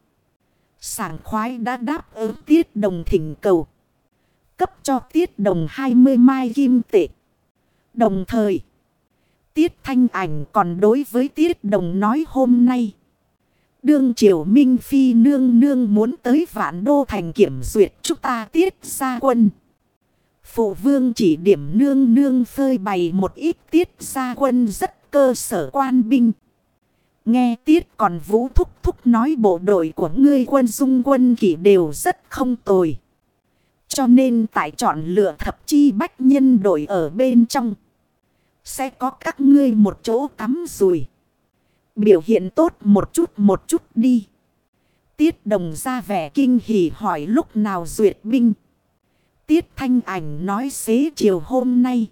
Sảng khoái đã đáp ứng tiết đồng thỉnh cầu cấp cho tiết đồng 20 mai kim tệ. Đồng thời, tiết thanh ảnh còn đối với tiết đồng nói hôm nay. Đương triều Minh Phi nương nương muốn tới vạn đô thành kiểm duyệt chúng ta tiết ra quân. Phụ vương chỉ điểm nương nương phơi bày một ít tiết ra quân rất cơ sở quan binh. Nghe tiết còn vũ thúc thúc nói bộ đội của ngươi quân dung quân kỷ đều rất không tồi. Cho nên tại chọn lựa thập chi bách nhân đội ở bên trong. Sẽ có các ngươi một chỗ cắm rùi. Biểu hiện tốt một chút một chút đi. Tiết đồng ra vẻ kinh hỉ hỏi lúc nào duyệt binh. Tiết thanh ảnh nói xế chiều hôm nay.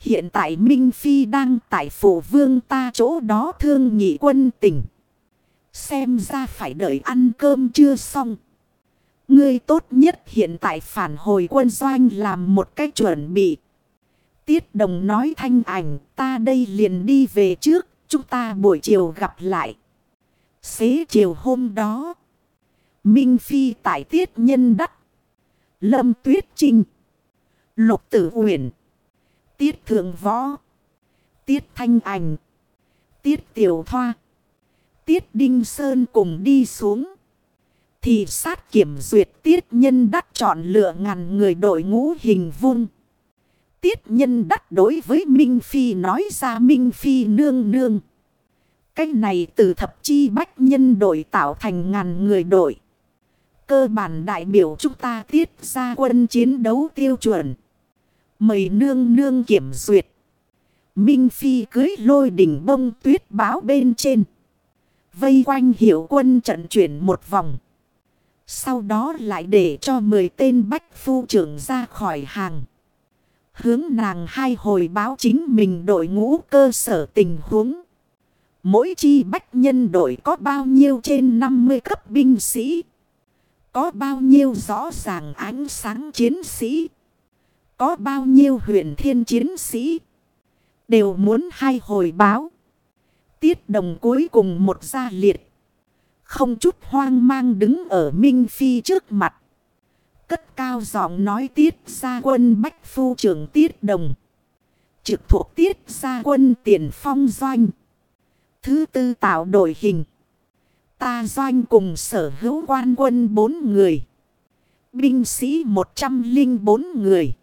Hiện tại Minh Phi đang tại phủ vương ta chỗ đó thương nhị quân tỉnh. Xem ra phải đợi ăn cơm chưa xong. Ngươi tốt nhất hiện tại phản hồi quân doanh làm một cách chuẩn bị. Tiết đồng nói thanh ảnh, ta đây liền đi về trước. Chúng ta buổi chiều gặp lại. Xế chiều hôm đó. Minh Phi tại tiết nhân đắc. Lâm Tuyết Trinh. Lục Tử Uyển. Tiết Thượng Võ. Tiết Thanh Ảnh. Tiết Tiểu Thoa. Tiết Đinh Sơn cùng đi xuống. Thì sát kiểm duyệt tiết nhân đắc chọn lựa ngàn người đội ngũ hình vuông. Tiết nhân đắc đối với Minh Phi nói ra Minh Phi nương nương. Cái này từ thập chi bách nhân đội tạo thành ngàn người đội. Cơ bản đại biểu chúng ta tiết ra quân chiến đấu tiêu chuẩn. Mời nương nương kiểm duyệt. Minh Phi cưới lôi đỉnh bông tuyết báo bên trên. Vây quanh hiệu quân trận chuyển một vòng. Sau đó lại để cho 10 tên bách phu trưởng ra khỏi hàng. Hướng nàng hai hồi báo chính mình đội ngũ cơ sở tình huống. Mỗi chi bách nhân đội có bao nhiêu trên 50 cấp binh sĩ. Có bao nhiêu rõ ràng ánh sáng chiến sĩ. Có bao nhiêu huyền thiên chiến sĩ. Đều muốn hai hồi báo. Tiết đồng cuối cùng một gia liệt. Không chút hoang mang đứng ở Minh Phi trước mặt. Cất cao giọng nói tiết ra quân Bách Phu trưởng tiết đồng. Trực thuộc tiết ra quân tiền phong doanh. Thứ tư tạo đội hình. Ta doanh cùng sở hữu quan quân bốn người. Binh sĩ 104 người.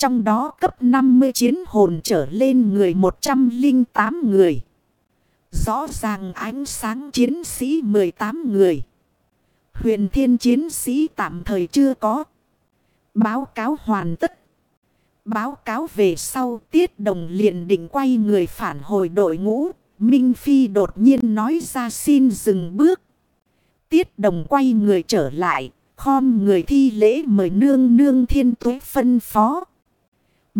Trong đó cấp 50 chiến hồn trở lên người 108 người. Rõ ràng ánh sáng chiến sĩ 18 người. Huyền thiên chiến sĩ tạm thời chưa có. Báo cáo hoàn tất. Báo cáo về sau tiết đồng liền định quay người phản hồi đội ngũ. Minh Phi đột nhiên nói ra xin dừng bước. Tiết đồng quay người trở lại. Khom người thi lễ mời nương nương thiên tuế phân phó.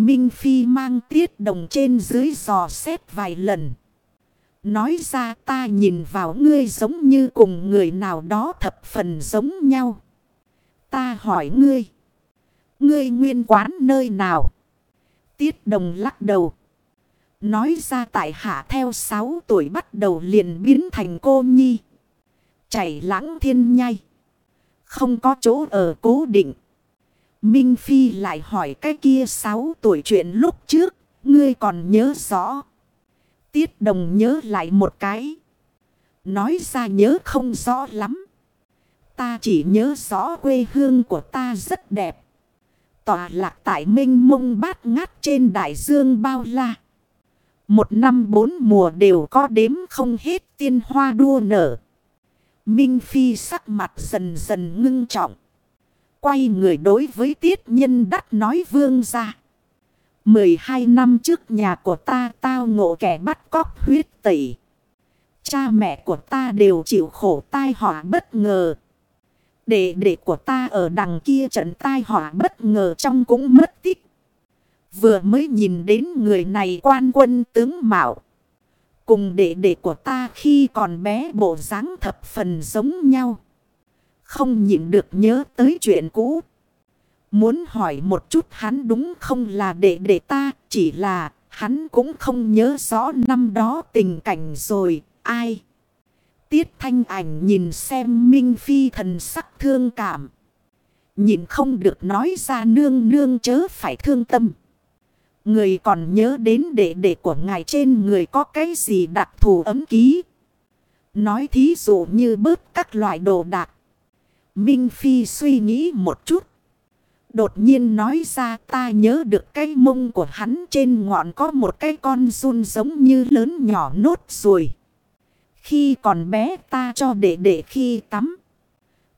Minh Phi mang tiết đồng trên dưới dò xét vài lần. Nói ra ta nhìn vào ngươi giống như cùng người nào đó thập phần giống nhau. Ta hỏi ngươi. Ngươi nguyên quán nơi nào? Tiết đồng lắc đầu. Nói ra tại hạ theo 6 tuổi bắt đầu liền biến thành cô nhi. Chảy lãng thiên nhai. Không có chỗ ở cố định. Minh Phi lại hỏi cái kia 6 tuổi chuyện lúc trước. Ngươi còn nhớ rõ. Tiết đồng nhớ lại một cái. Nói ra nhớ không rõ lắm. Ta chỉ nhớ rõ quê hương của ta rất đẹp. Tòa lạc tại minh mông bát ngát trên đại dương bao la. Một năm bốn mùa đều có đếm không hết tiên hoa đua nở. Minh Phi sắc mặt dần dần ngưng trọng. Quay người đối với tiết nhân đắc nói vương ra. 12 năm trước nhà của ta, tao ngộ kẻ bắt cóc huyết tẩy. Cha mẹ của ta đều chịu khổ tai họa bất ngờ. Đệ đệ của ta ở đằng kia trận tai họa bất ngờ trong cũng mất tích. Vừa mới nhìn đến người này quan quân tướng Mạo. Cùng đệ đệ của ta khi còn bé bộ dáng thập phần giống nhau. Không nhịn được nhớ tới chuyện cũ. Muốn hỏi một chút hắn đúng không là đệ đệ ta, chỉ là hắn cũng không nhớ rõ năm đó tình cảnh rồi, ai. Tiết thanh ảnh nhìn xem Minh Phi thần sắc thương cảm. Nhìn không được nói ra nương nương chớ phải thương tâm. Người còn nhớ đến đệ đệ của ngài trên người có cái gì đặc thù ấm ký. Nói thí dụ như bớt các loại đồ đạc. Minh Phi suy nghĩ một chút. Đột nhiên nói ra, ta nhớ được cái mông của hắn, trên ngọn có một cái con run giống như lớn nhỏ nốt rồi. Khi còn bé, ta cho đệ đệ khi tắm.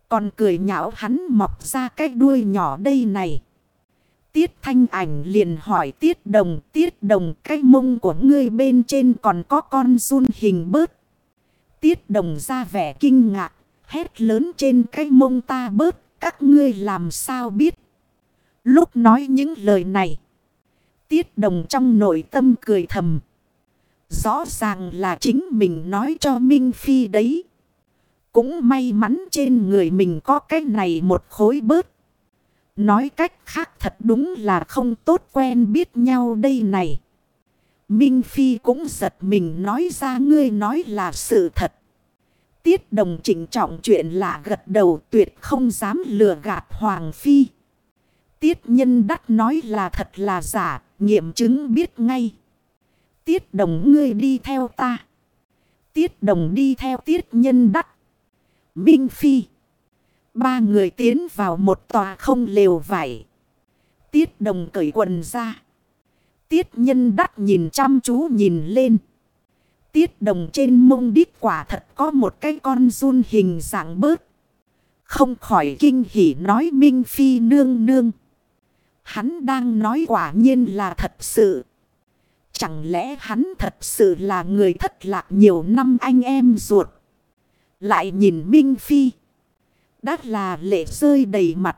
Còn cười nhạo hắn mọc ra cái đuôi nhỏ đây này. Tiết thanh ảnh liền hỏi, tiết đồng. Tiết đồng, cái mông của ngươi bên trên còn có con run hình bớt. Tiết đồng ra vẻ kinh ngạc. Hét lớn trên cái mông ta bớt. Các ngươi làm sao biết. Lúc nói những lời này. Tiết đồng trong nội tâm cười thầm. Rõ ràng là chính mình nói cho Minh Phi đấy. Cũng may mắn trên người mình có cái này một khối bớt. Nói cách khác thật đúng là không tốt quen biết nhau đây này. Minh Phi cũng giật mình nói ra, ngươi nói là sự thật. Tiết đồng chỉnh trọng chuyện lạ gật đầu tuyệt không dám lừa gạt Hoàng Phi. Tiết nhân đắc nói là thật là giả, nghiệm chứng biết ngay. Tiết đồng ngươi đi theo ta. Tiết đồng đi theo tiết nhân đắc. Minh Phi. Ba người tiến vào một tòa không lều vải. Tiết đồng cởi quần ra. Tiết nhân đắc nhìn chăm chú nhìn lên. Tiết đồng trên mông đít quả thật có một cái con run hình dạng bớt. Không khỏi kinh hỉ nói Minh Phi nương nương. Hắn đang nói quả nhiên là thật sự. Chẳng lẽ hắn thật sự là người thất lạc nhiều năm anh em ruột. Lại nhìn Minh Phi. Đã là lệ rơi đầy mặt.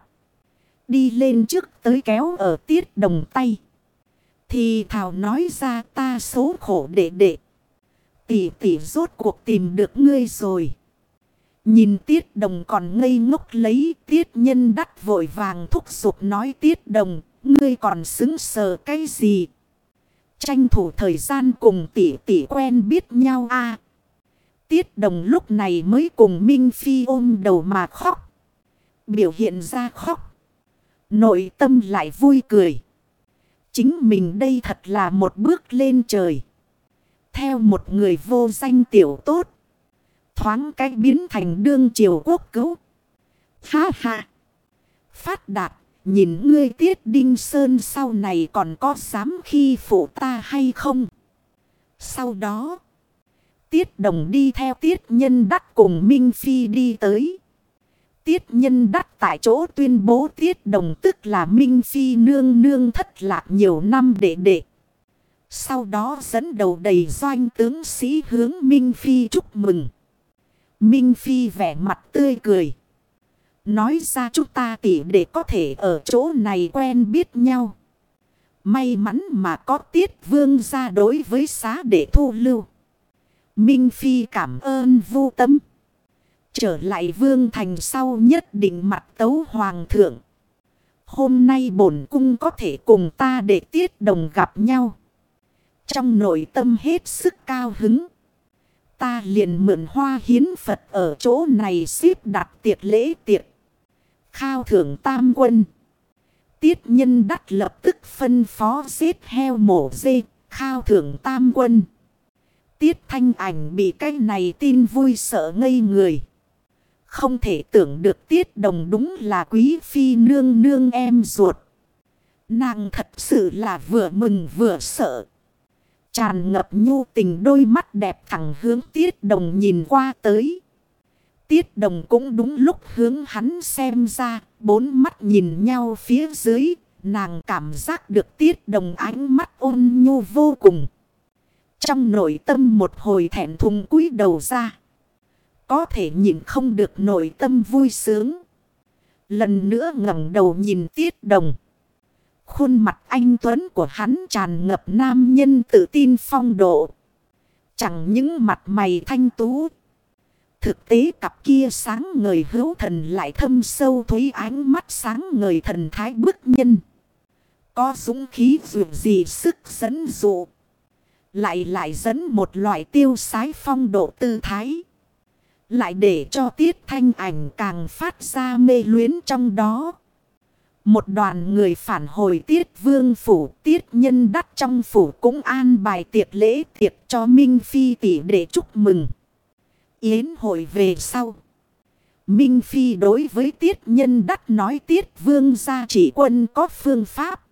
Đi lên trước tới kéo ở tiết đồng tay. Thì Thảo nói ra ta số khổ đệ đệ. Tỷ tỷ rốt cuộc tìm được ngươi rồi. Nhìn tiết đồng còn ngây ngốc lấy tiết nhân đắt vội vàng thúc giục nói tiết đồng. Ngươi còn xứng sờ cái gì? Tranh thủ thời gian cùng tỷ tỷ quen biết nhau a Tiết đồng lúc này mới cùng Minh Phi ôm đầu mà khóc. Biểu hiện ra khóc. Nội tâm lại vui cười. Chính mình đây thật là một bước lên trời. Theo một người vô danh tiểu tốt. Thoáng cách biến thành đương triều quốc cứu. Ha ha. Phát đạt. Nhìn ngươi tiết đinh sơn sau này còn có dám khi phụ ta hay không? Sau đó. Tiết đồng đi theo tiết nhân đắc cùng Minh Phi đi tới. Tiết nhân đắc tại chỗ tuyên bố tiết đồng tức là Minh Phi nương nương thất lạc nhiều năm đệ đệ. Sau đó dẫn đầu đầy doanh tướng sĩ hướng Minh Phi chúc mừng. Minh Phi vẻ mặt tươi cười. Nói ra chúng ta tỉ để có thể ở chỗ này quen biết nhau. May mắn mà có tiết vương ra đối với xá để thu lưu. Minh Phi cảm ơn vô tâm. Trở lại vương thành sau nhất định mặt tấu hoàng thượng. Hôm nay bổn cung có thể cùng ta để tiết đồng gặp nhau. Trong nội tâm hết sức cao hứng. Ta liền mượn hoa hiến Phật ở chỗ này xếp đặt tiệc lễ tiệc. Khao thưởng tam quân. Tiết nhân đắt lập tức phân phó giết heo mổ dê. Khao thưởng tam quân. Tiết thanh ảnh bị cái này tin vui sợ ngây người. Không thể tưởng được tiết đồng đúng là quý phi nương nương em ruột. Nàng thật sự là vừa mừng vừa sợ. Tràn ngập nhu tình đôi mắt đẹp thẳng hướng tiết đồng nhìn qua tới. Tiết đồng cũng đúng lúc hướng hắn xem ra, bốn mắt nhìn nhau phía dưới, nàng cảm giác được tiết đồng ánh mắt ôn nhu vô cùng. Trong nội tâm một hồi thẹn thùng cúi đầu ra. Có thể nhìn không được nội tâm vui sướng. Lần nữa ngẩng đầu nhìn tiết đồng. Khuôn mặt anh Tuấn của hắn tràn ngập nam nhân tự tin phong độ. Chẳng những mặt mày thanh tú. Thực tế cặp kia sáng ngời hữu thần lại thâm sâu thúy ánh mắt sáng ngời thần thái bức nhân. Có dũng khí dù gì sức dẫn dụ. Lại lại dẫn một loại tiêu sái phong độ tư thái. Lại để cho tiết thanh ảnh càng phát ra mê luyến trong đó. Một đoàn người phản hồi tiết vương phủ, tiết nhân đắc trong phủ cũng an bài tiệc lễ tiệc cho Minh Phi tỷ để chúc mừng. Yến hội về sau. Minh Phi đối với tiết nhân đắc nói tiết vương gia chỉ quân có phương pháp.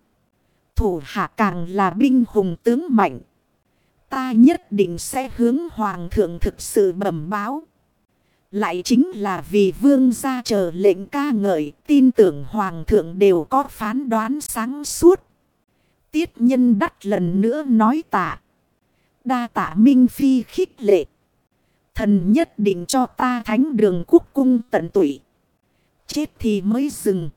Thủ hạ càng là binh hùng tướng mạnh. Ta nhất định sẽ hướng hoàng thượng thực sự bẩm báo. Lại chính là vì vương gia chờ lệnh ca ngợi, tin tưởng hoàng thượng đều có phán đoán sáng suốt. Tiết nhân đắt lần nữa nói tạ. Đa tạ Minh Phi khích lệ. Thần nhất định cho ta thánh đường quốc cung tận tụy. Chết thì mới dừng.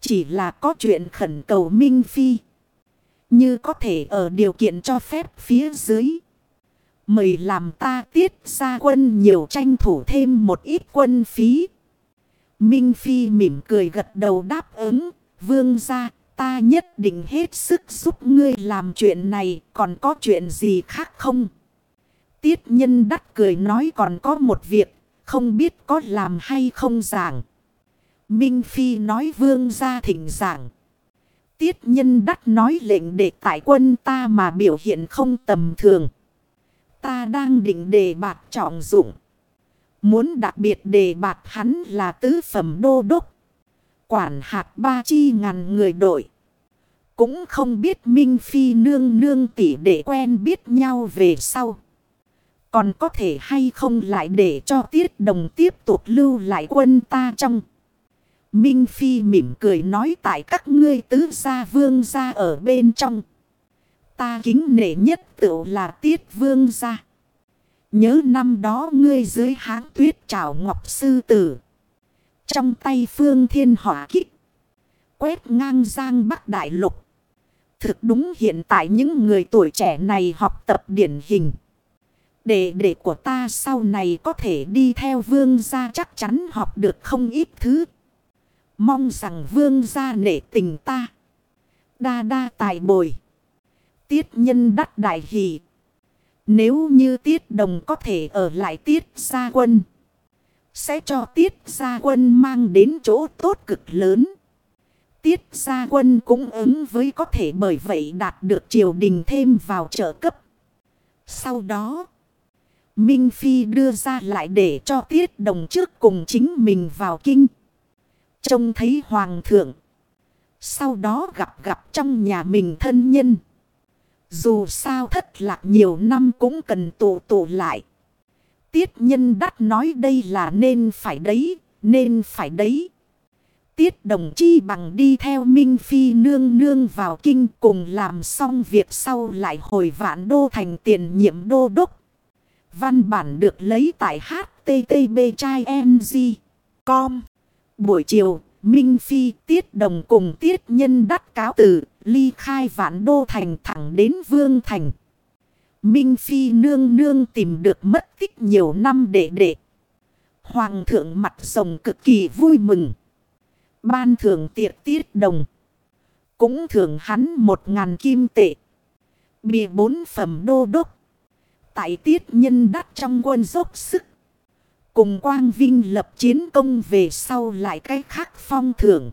Chỉ là có chuyện khẩn cầu Minh Phi. Như có thể ở điều kiện cho phép phía dưới. Mời làm ta tiết ra quân nhiều tranh thủ thêm một ít quân phí. Minh Phi mỉm cười gật đầu đáp ứng. Vương ra ta nhất định hết sức giúp ngươi làm chuyện này. Còn có chuyện gì khác không? Tiết nhân đắt cười nói còn có một việc. Không biết có làm hay không giảng. Minh Phi nói vương ra thỉnh giảng. Tiết nhân đắt nói lệnh để tại quân ta mà biểu hiện không tầm thường. Ta đang định đề bạc trọng dụng. Muốn đặc biệt đề bạc hắn là tứ phẩm đô đốc. Quản hạt ba chi ngàn người đội. Cũng không biết Minh Phi nương nương tỷ để quen biết nhau về sau. Còn có thể hay không lại để cho tiết đồng tiếp tục lưu lại quân ta trong. Minh Phi mỉm cười nói tại các ngươi tứ gia vương gia ở bên trong. Ta kính nể nhất tựu là tiết vương gia. Nhớ năm đó ngươi dưới háng tuyết trảo ngọc sư tử. Trong tay phương thiên hỏa kích. Quét ngang giang bắc đại lục. Thực đúng hiện tại những người tuổi trẻ này học tập điển hình. Để để của ta sau này có thể đi theo vương gia chắc chắn học được không ít thứ. Mong rằng vương gia nể tình ta. Đa đa tài bồi. Tiết nhân đắc đại hỷ. Nếu như tiết đồng có thể ở lại tiết gia quân. Sẽ cho tiết gia quân mang đến chỗ tốt cực lớn. Tiết gia quân cũng ứng với có thể bởi vậy đạt được triều đình thêm vào trợ cấp. Sau đó, Minh Phi đưa ra lại để cho tiết đồng trước cùng chính mình vào kinh. Trông thấy hoàng thượng. Sau đó gặp gặp trong nhà mình thân nhân. Dù sao thất lạc nhiều năm cũng cần tụ tụ lại. Tiết nhân đắt nói đây là nên phải đấy, nên phải đấy. Tiết đồng chi bằng đi theo Minh Phi nương nương vào kinh cùng làm xong việc sau lại hồi vạn đô thành tiền nhiệm đô đốc. Văn bản được lấy tại http trai com. Buổi chiều, Minh Phi tiết đồng cùng tiết nhân đắt cáo tử, ly khai vạn đô thành thẳng đến vương thành. Minh Phi nương nương tìm được mất tích nhiều năm để đệ. Hoàng thượng mặt rồng cực kỳ vui mừng. Ban thưởng tiệc tiết đồng. Cũng thưởng hắn một ngàn kim tệ. Bìa bốn phẩm đô đốc. Tại tiết nhân đắt trong quân dốc sức. Cùng Quang Vinh lập chiến công về sau lại cái khác phong thưởng.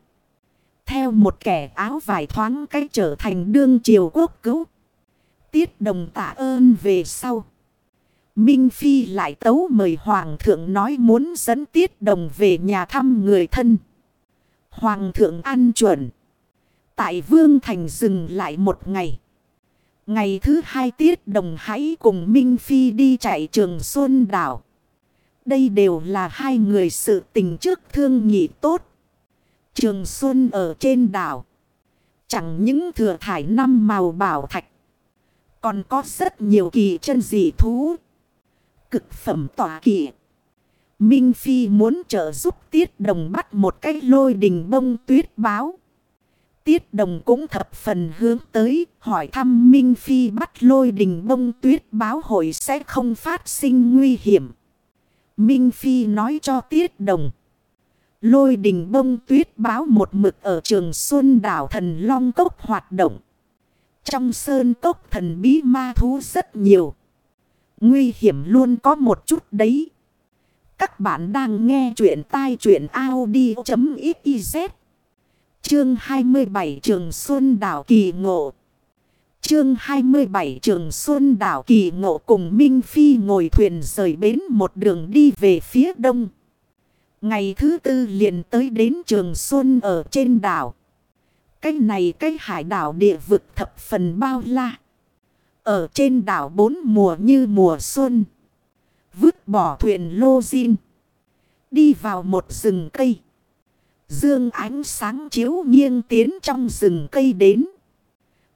Theo một kẻ áo vải thoáng cách trở thành đương triều quốc cứu. Tiết đồng tạ ơn về sau. Minh Phi lại tấu mời Hoàng thượng nói muốn dẫn Tiết đồng về nhà thăm người thân. Hoàng thượng ăn chuẩn. Tại Vương Thành dừng lại một ngày. Ngày thứ hai Tiết đồng hãy cùng Minh Phi đi chạy trường Xuân Đảo. Đây đều là hai người sự tình trước thương nghị tốt. Trường Xuân ở trên đảo. Chẳng những thừa thải năm màu bảo thạch. Còn có rất nhiều kỳ chân dị thú. Cực phẩm tỏa kỳ. Minh Phi muốn trợ giúp Tiết Đồng bắt một cái lôi đình bông tuyết báo. Tiết Đồng cũng thập phần hướng tới, hỏi thăm Minh Phi bắt lôi đình bông tuyết báo hội sẽ không phát sinh nguy hiểm. Minh Phi nói cho Tiết Đồng. Lôi đình bông tuyết báo một mực ở trường Xuân đảo thần Long Cốc hoạt động. Trong sơn cốc thần bí ma thú rất nhiều. Nguy hiểm luôn có một chút đấy. Các bạn đang nghe chuyện tai chuyện Audi.xyz. Chương 27 Trường Xuân Đảo Kỳ Ngộ. Chương 27 Trường Xuân Đảo Kỳ Ngộ cùng Minh Phi ngồi thuyền rời bến một đường đi về phía đông. Ngày thứ tư liền tới đến Trường Xuân ở trên đảo. Cái này cái hải đảo địa vực thập phần bao la. Ở trên đảo bốn mùa như mùa xuân. Vứt bỏ thuyền lô zin. Đi vào một rừng cây. Dương ánh sáng chiếu nghiêng tiến trong rừng cây đến.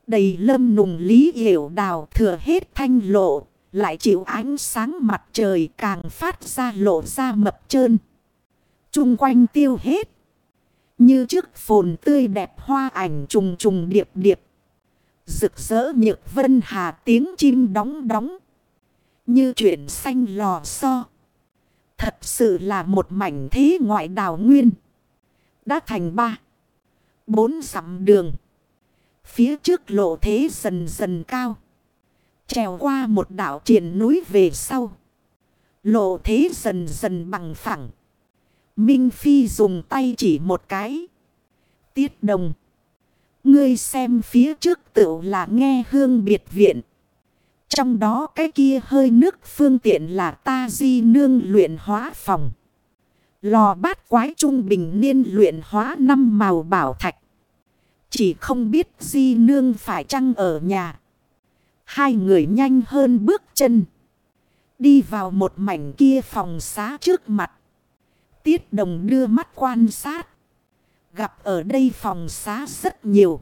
Đầy lâm nùng lý hiểu đào thừa hết thanh lộ. Lại chịu ánh sáng mặt trời càng phát ra lộ ra mập trơn. Trung quanh tiêu hết. Như trước phồn tươi đẹp hoa ảnh trùng trùng điệp điệp. Rực rỡ nhược vân hà tiếng chim đóng đóng. Như chuyển xanh lò xo. Thật sự là một mảnh thế ngoại đào nguyên. Đã thành ba. Bốn dặm đường. Phía trước lộ thế dần dần cao. Trèo qua một đảo triển núi về sau. Lộ thế dần dần bằng phẳng. Minh Phi dùng tay chỉ một cái. Tiết đồng. Ngươi xem phía trước tựu là nghe hương biệt viện. Trong đó cái kia hơi nước phương tiện là ta di nương luyện hóa phòng. Lò bát quái trung bình niên luyện hóa năm màu bảo thạch. Chỉ không biết di nương phải chăng ở nhà. Hai người nhanh hơn bước chân. Đi vào một mảnh kia phòng xá trước mặt. Tiết đồng đưa mắt quan sát. Gặp ở đây phòng xá rất nhiều.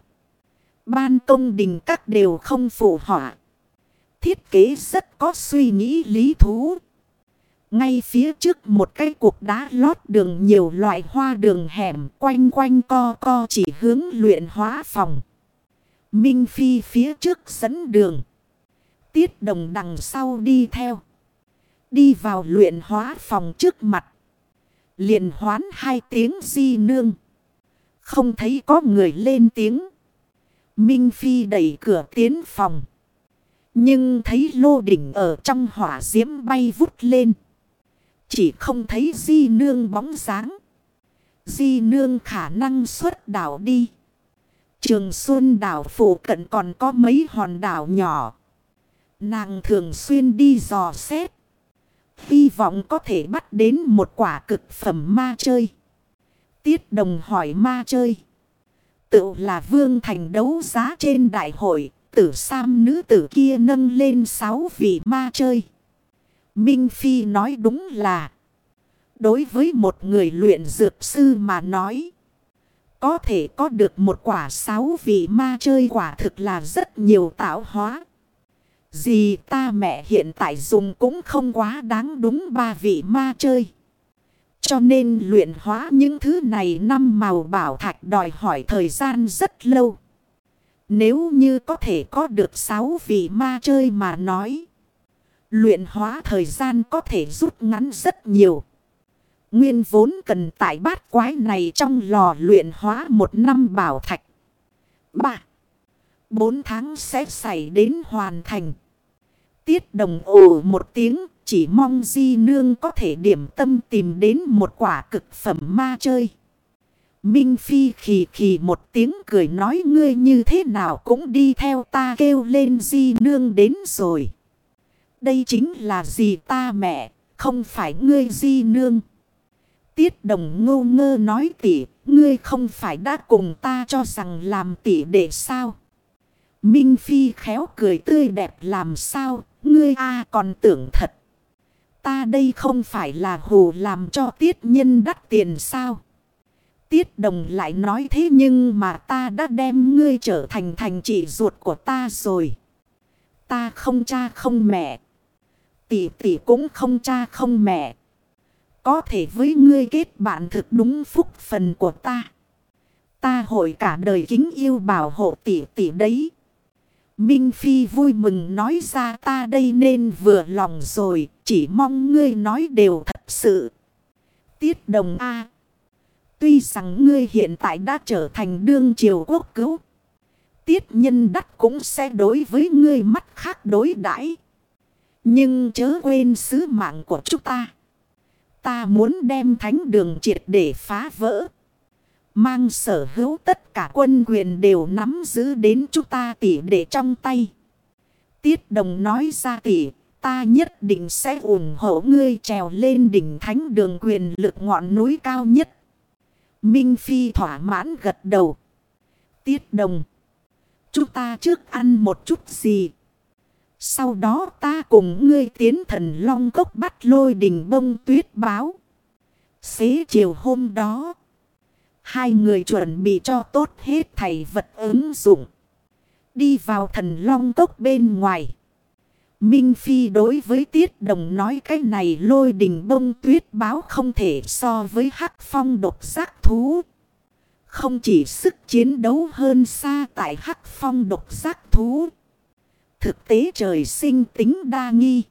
Ban công đình các đều không phụ họa. Thiết kế rất có suy nghĩ lý thú. Ngay phía trước một cái cục đá lót đường nhiều loại hoa đường hẻm quanh quanh co co chỉ hướng luyện hóa phòng. Minh Phi phía trước dẫn đường. Tiết đồng đằng sau đi theo. Đi vào luyện hóa phòng trước mặt liền hoán hai tiếng di nương. Không thấy có người lên tiếng. Minh Phi đẩy cửa tiến phòng. Nhưng thấy lô đỉnh ở trong hỏa diễm bay vút lên. Chỉ không thấy di nương bóng dáng. Di nương khả năng xuất đảo đi. Trường Xuân đảo phụ cận còn có mấy hòn đảo nhỏ. Nàng thường xuyên đi dò xét. Hy vọng có thể bắt đến một quả cực phẩm ma chơi. Tiết đồng hỏi ma chơi. Tự là vương thành đấu giá trên đại hội. Tử Sam nữ tử kia nâng lên sáu vị ma chơi. Minh Phi nói đúng là. Đối với một người luyện dược sư mà nói. Có thể có được một quả sáu vị ma chơi quả thực là rất nhiều tạo hóa. Gì ta mẹ hiện tại dùng cũng không quá đáng đúng ba vị ma chơi. Cho nên luyện hóa những thứ này năm màu bảo thạch đòi hỏi thời gian rất lâu. Nếu như có thể có được sáu vị ma chơi mà nói. Luyện hóa thời gian có thể rút ngắn rất nhiều. Nguyên vốn cần tại bát quái này trong lò luyện hóa một năm bảo thạch. 3. 4 tháng sẽ xảy đến hoàn thành. Tiết đồng ồ một tiếng chỉ mong di nương có thể điểm tâm tìm đến một quả cực phẩm ma chơi. Minh Phi khì khì một tiếng cười nói ngươi như thế nào cũng đi theo ta kêu lên di nương đến rồi. Đây chính là gì ta mẹ, không phải ngươi di nương. Tiết đồng ngô ngơ nói tỉ, ngươi không phải đã cùng ta cho rằng làm tỉ để sao. Minh Phi khéo cười tươi đẹp làm sao, ngươi a còn tưởng thật. Ta đây không phải là hù làm cho tiết nhân đắt tiền sao. Tiết đồng lại nói thế nhưng mà ta đã đem ngươi trở thành thành chị ruột của ta rồi. Ta không cha không mẹ. Tỷ tỷ cũng không cha không mẹ. Có thể với ngươi kết bạn thực đúng phúc phần của ta. Ta hội cả đời kính yêu bảo hộ tỷ tỷ đấy. Minh Phi vui mừng nói ra ta đây nên vừa lòng rồi. Chỉ mong ngươi nói đều thật sự. Tiết đồng A. Tuy rằng ngươi hiện tại đã trở thành đương triều quốc cứu. Tiết nhân đắc cũng sẽ đối với ngươi mắt khác đối đãi Nhưng chớ quên sứ mạng của chúng ta. Ta muốn đem thánh đường triệt để phá vỡ. Mang sở hữu tất cả quân quyền đều nắm giữ đến chúng ta tỉ để trong tay. Tiết đồng nói ra tỉ, ta nhất định sẽ ủng hộ ngươi trèo lên đỉnh thánh đường quyền lực ngọn núi cao nhất. Minh Phi thỏa mãn gật đầu. Tiết đồng. Chúng ta trước ăn một chút gì. Sau đó ta cùng ngươi tiến thần long cốc bắt lôi đỉnh bông tuyết báo. Xế chiều hôm đó. Hai người chuẩn bị cho tốt hết thầy vật ứng dụng. Đi vào thần long cốc bên ngoài. Minh Phi đối với Tiết Đồng nói cái này lôi đình bông tuyết báo không thể so với hắc phong độc giác thú. Không chỉ sức chiến đấu hơn xa tại hắc phong độc giác thú. Thực tế trời sinh tính đa nghi.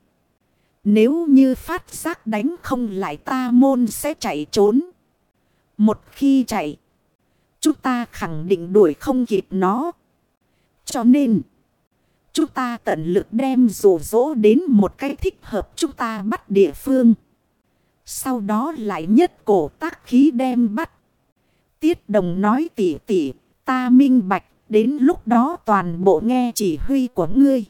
Nếu như phát giác đánh không lại ta môn sẽ chạy trốn. Một khi chạy, chúng ta khẳng định đuổi không kịp nó. Cho nên, chúng ta tận lực đem rủ rỗ đến một cái thích hợp chúng ta bắt địa phương. Sau đó lại nhất cổ tác khí đem bắt. Tiết đồng nói tỉ tỉ, ta minh bạch, đến lúc đó toàn bộ nghe chỉ huy của ngươi.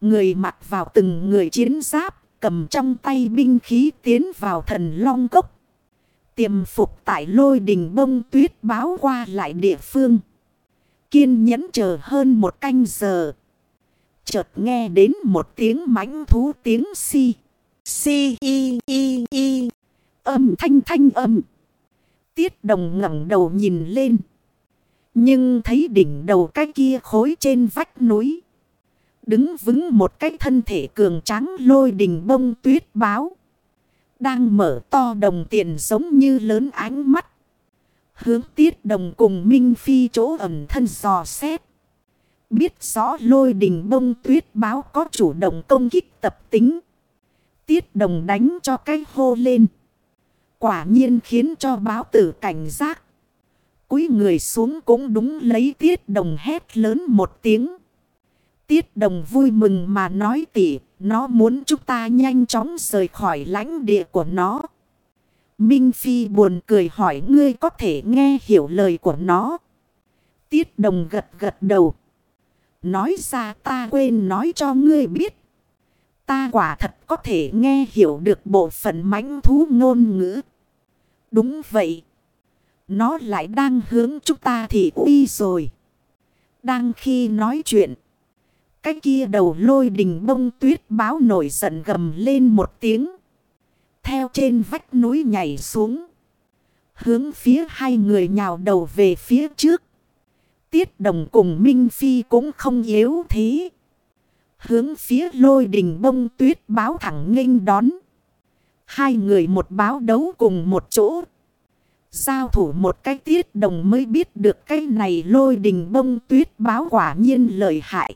Người mặc vào từng người chiến giáp, cầm trong tay binh khí tiến vào thần long cốc. Tiềm phục tại lôi đình bông tuyết báo qua lại địa phương. Kiên nhẫn chờ hơn một canh giờ. Chợt nghe đến một tiếng mãnh thú tiếng si. Si y y y. Âm thanh thanh âm. Tiết đồng ngẩng đầu nhìn lên. Nhưng thấy đỉnh đầu cái kia khối trên vách núi. Đứng vững một cái thân thể cường tráng lôi đình bông tuyết báo. Đang mở to đồng tiền giống như lớn ánh mắt. Hướng tiết đồng cùng Minh Phi chỗ ẩn thân dò xét. Biết rõ lôi đình bông tuyết báo có chủ động công kích tập tính. Tiết đồng đánh cho cái hô lên. Quả nhiên khiến cho báo tử cảnh giác. Cúi người xuống cũng đúng lấy tiết đồng hét lớn một tiếng. Tiết đồng vui mừng mà nói tỉ, nó muốn chúng ta nhanh chóng rời khỏi lãnh địa của nó. Minh Phi buồn cười hỏi ngươi có thể nghe hiểu lời của nó. Tiết đồng gật gật đầu. Nói ra ta quên nói cho ngươi biết. Ta quả thật có thể nghe hiểu được bộ phận mãnh thú ngôn ngữ. Đúng vậy. Nó lại đang hướng chúng ta thì uy rồi. Đang khi nói chuyện. Cái kia đầu lôi đình bông tuyết báo nổi giận gầm lên một tiếng. Theo trên vách núi nhảy xuống. Hướng phía hai người nhào đầu về phía trước. Tiết đồng cùng Minh Phi cũng không yếu thế. Hướng phía lôi đình bông tuyết báo thẳng nghênh đón. Hai người một báo đấu cùng một chỗ. Giao thủ một cái tiết đồng mới biết được cái này lôi đình bông tuyết báo quả nhiên lợi hại.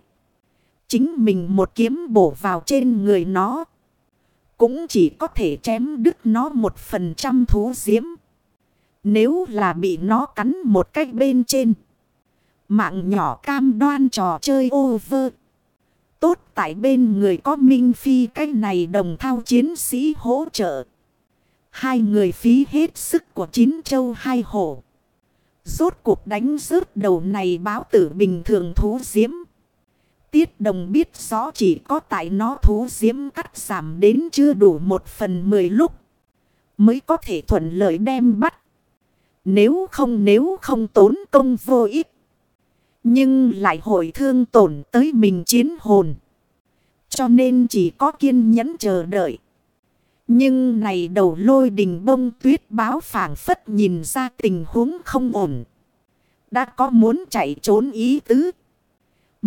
Chính mình một kiếm bổ vào trên người nó. Cũng chỉ có thể chém đứt nó một phần trăm thú diễm. Nếu là bị nó cắn một cách bên trên. Mạng nhỏ cam đoan trò chơi over. Tốt tại bên người có Minh Phi, cái này đồng thao chiến sĩ hỗ trợ. Hai người phí hết sức của chín châu hai hổ. Rốt cuộc đánh rớt đầu này báo tử bình thường thú diễm. Tiết đồng biết rõ chỉ có tại nó thú diễm cắt giảm đến chưa đủ một phần mười lúc. Mới có thể thuận lợi đem bắt. Nếu không nếu không tốn công vô ích. Nhưng lại hội thương tổn tới mình chiến hồn. Cho nên chỉ có kiên nhẫn chờ đợi. Nhưng này đầu lôi đình bông tuyết báo phản phất nhìn ra tình huống không ổn. Đã có muốn chạy trốn ý tứ.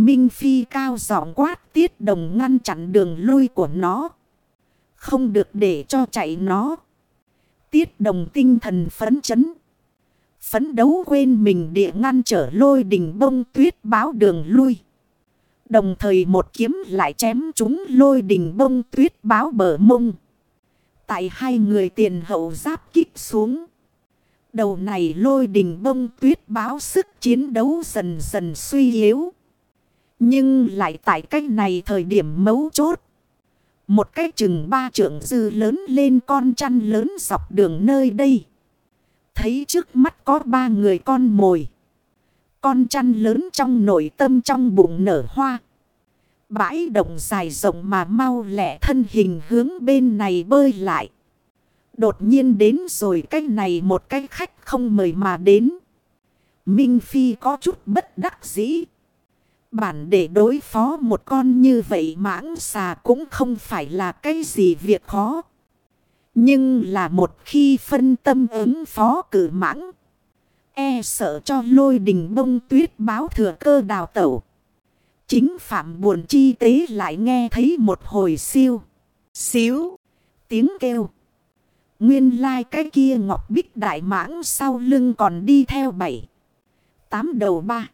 Minh Phi cao giọng quát tiết đồng ngăn chặn đường lui của nó. Không được để cho chạy nó. Tiết đồng tinh thần phấn chấn. Phấn đấu quên mình địa ngăn trở lôi đình bông tuyết báo đường lui. Đồng thời một kiếm lại chém chúng lôi đình bông tuyết báo bờ mông. Tại hai người tiền hậu giáp kích xuống. Đầu này lôi đình bông tuyết báo sức chiến đấu dần dần suy yếu. Nhưng lại tại cách này thời điểm mấu chốt. Một cái chừng ba trượng dư lớn lên con chăn lớn dọc đường nơi đây. Thấy trước mắt có ba người con mồi. Con chăn lớn trong nội tâm trong bụng nở hoa. Bãi động dài rộng mà mau lẹ thân hình hướng bên này bơi lại. Đột nhiên đến rồi cách này một cái khách không mời mà đến. Minh Phi có chút bất đắc dĩ. Bản để đối phó một con như vậy mãng xà cũng không phải là cái gì việc khó. Nhưng là một khi phân tâm ứng phó cử mãng. E sợ cho lôi đình bông tuyết báo thừa cơ đào tẩu. Chính phạm buồn chi tế lại nghe thấy một hồi siêu. Xíu. Tiếng kêu. Nguyên lai like cái kia ngọc bích đại mãng sau lưng còn đi theo bảy. Tám đầu ba.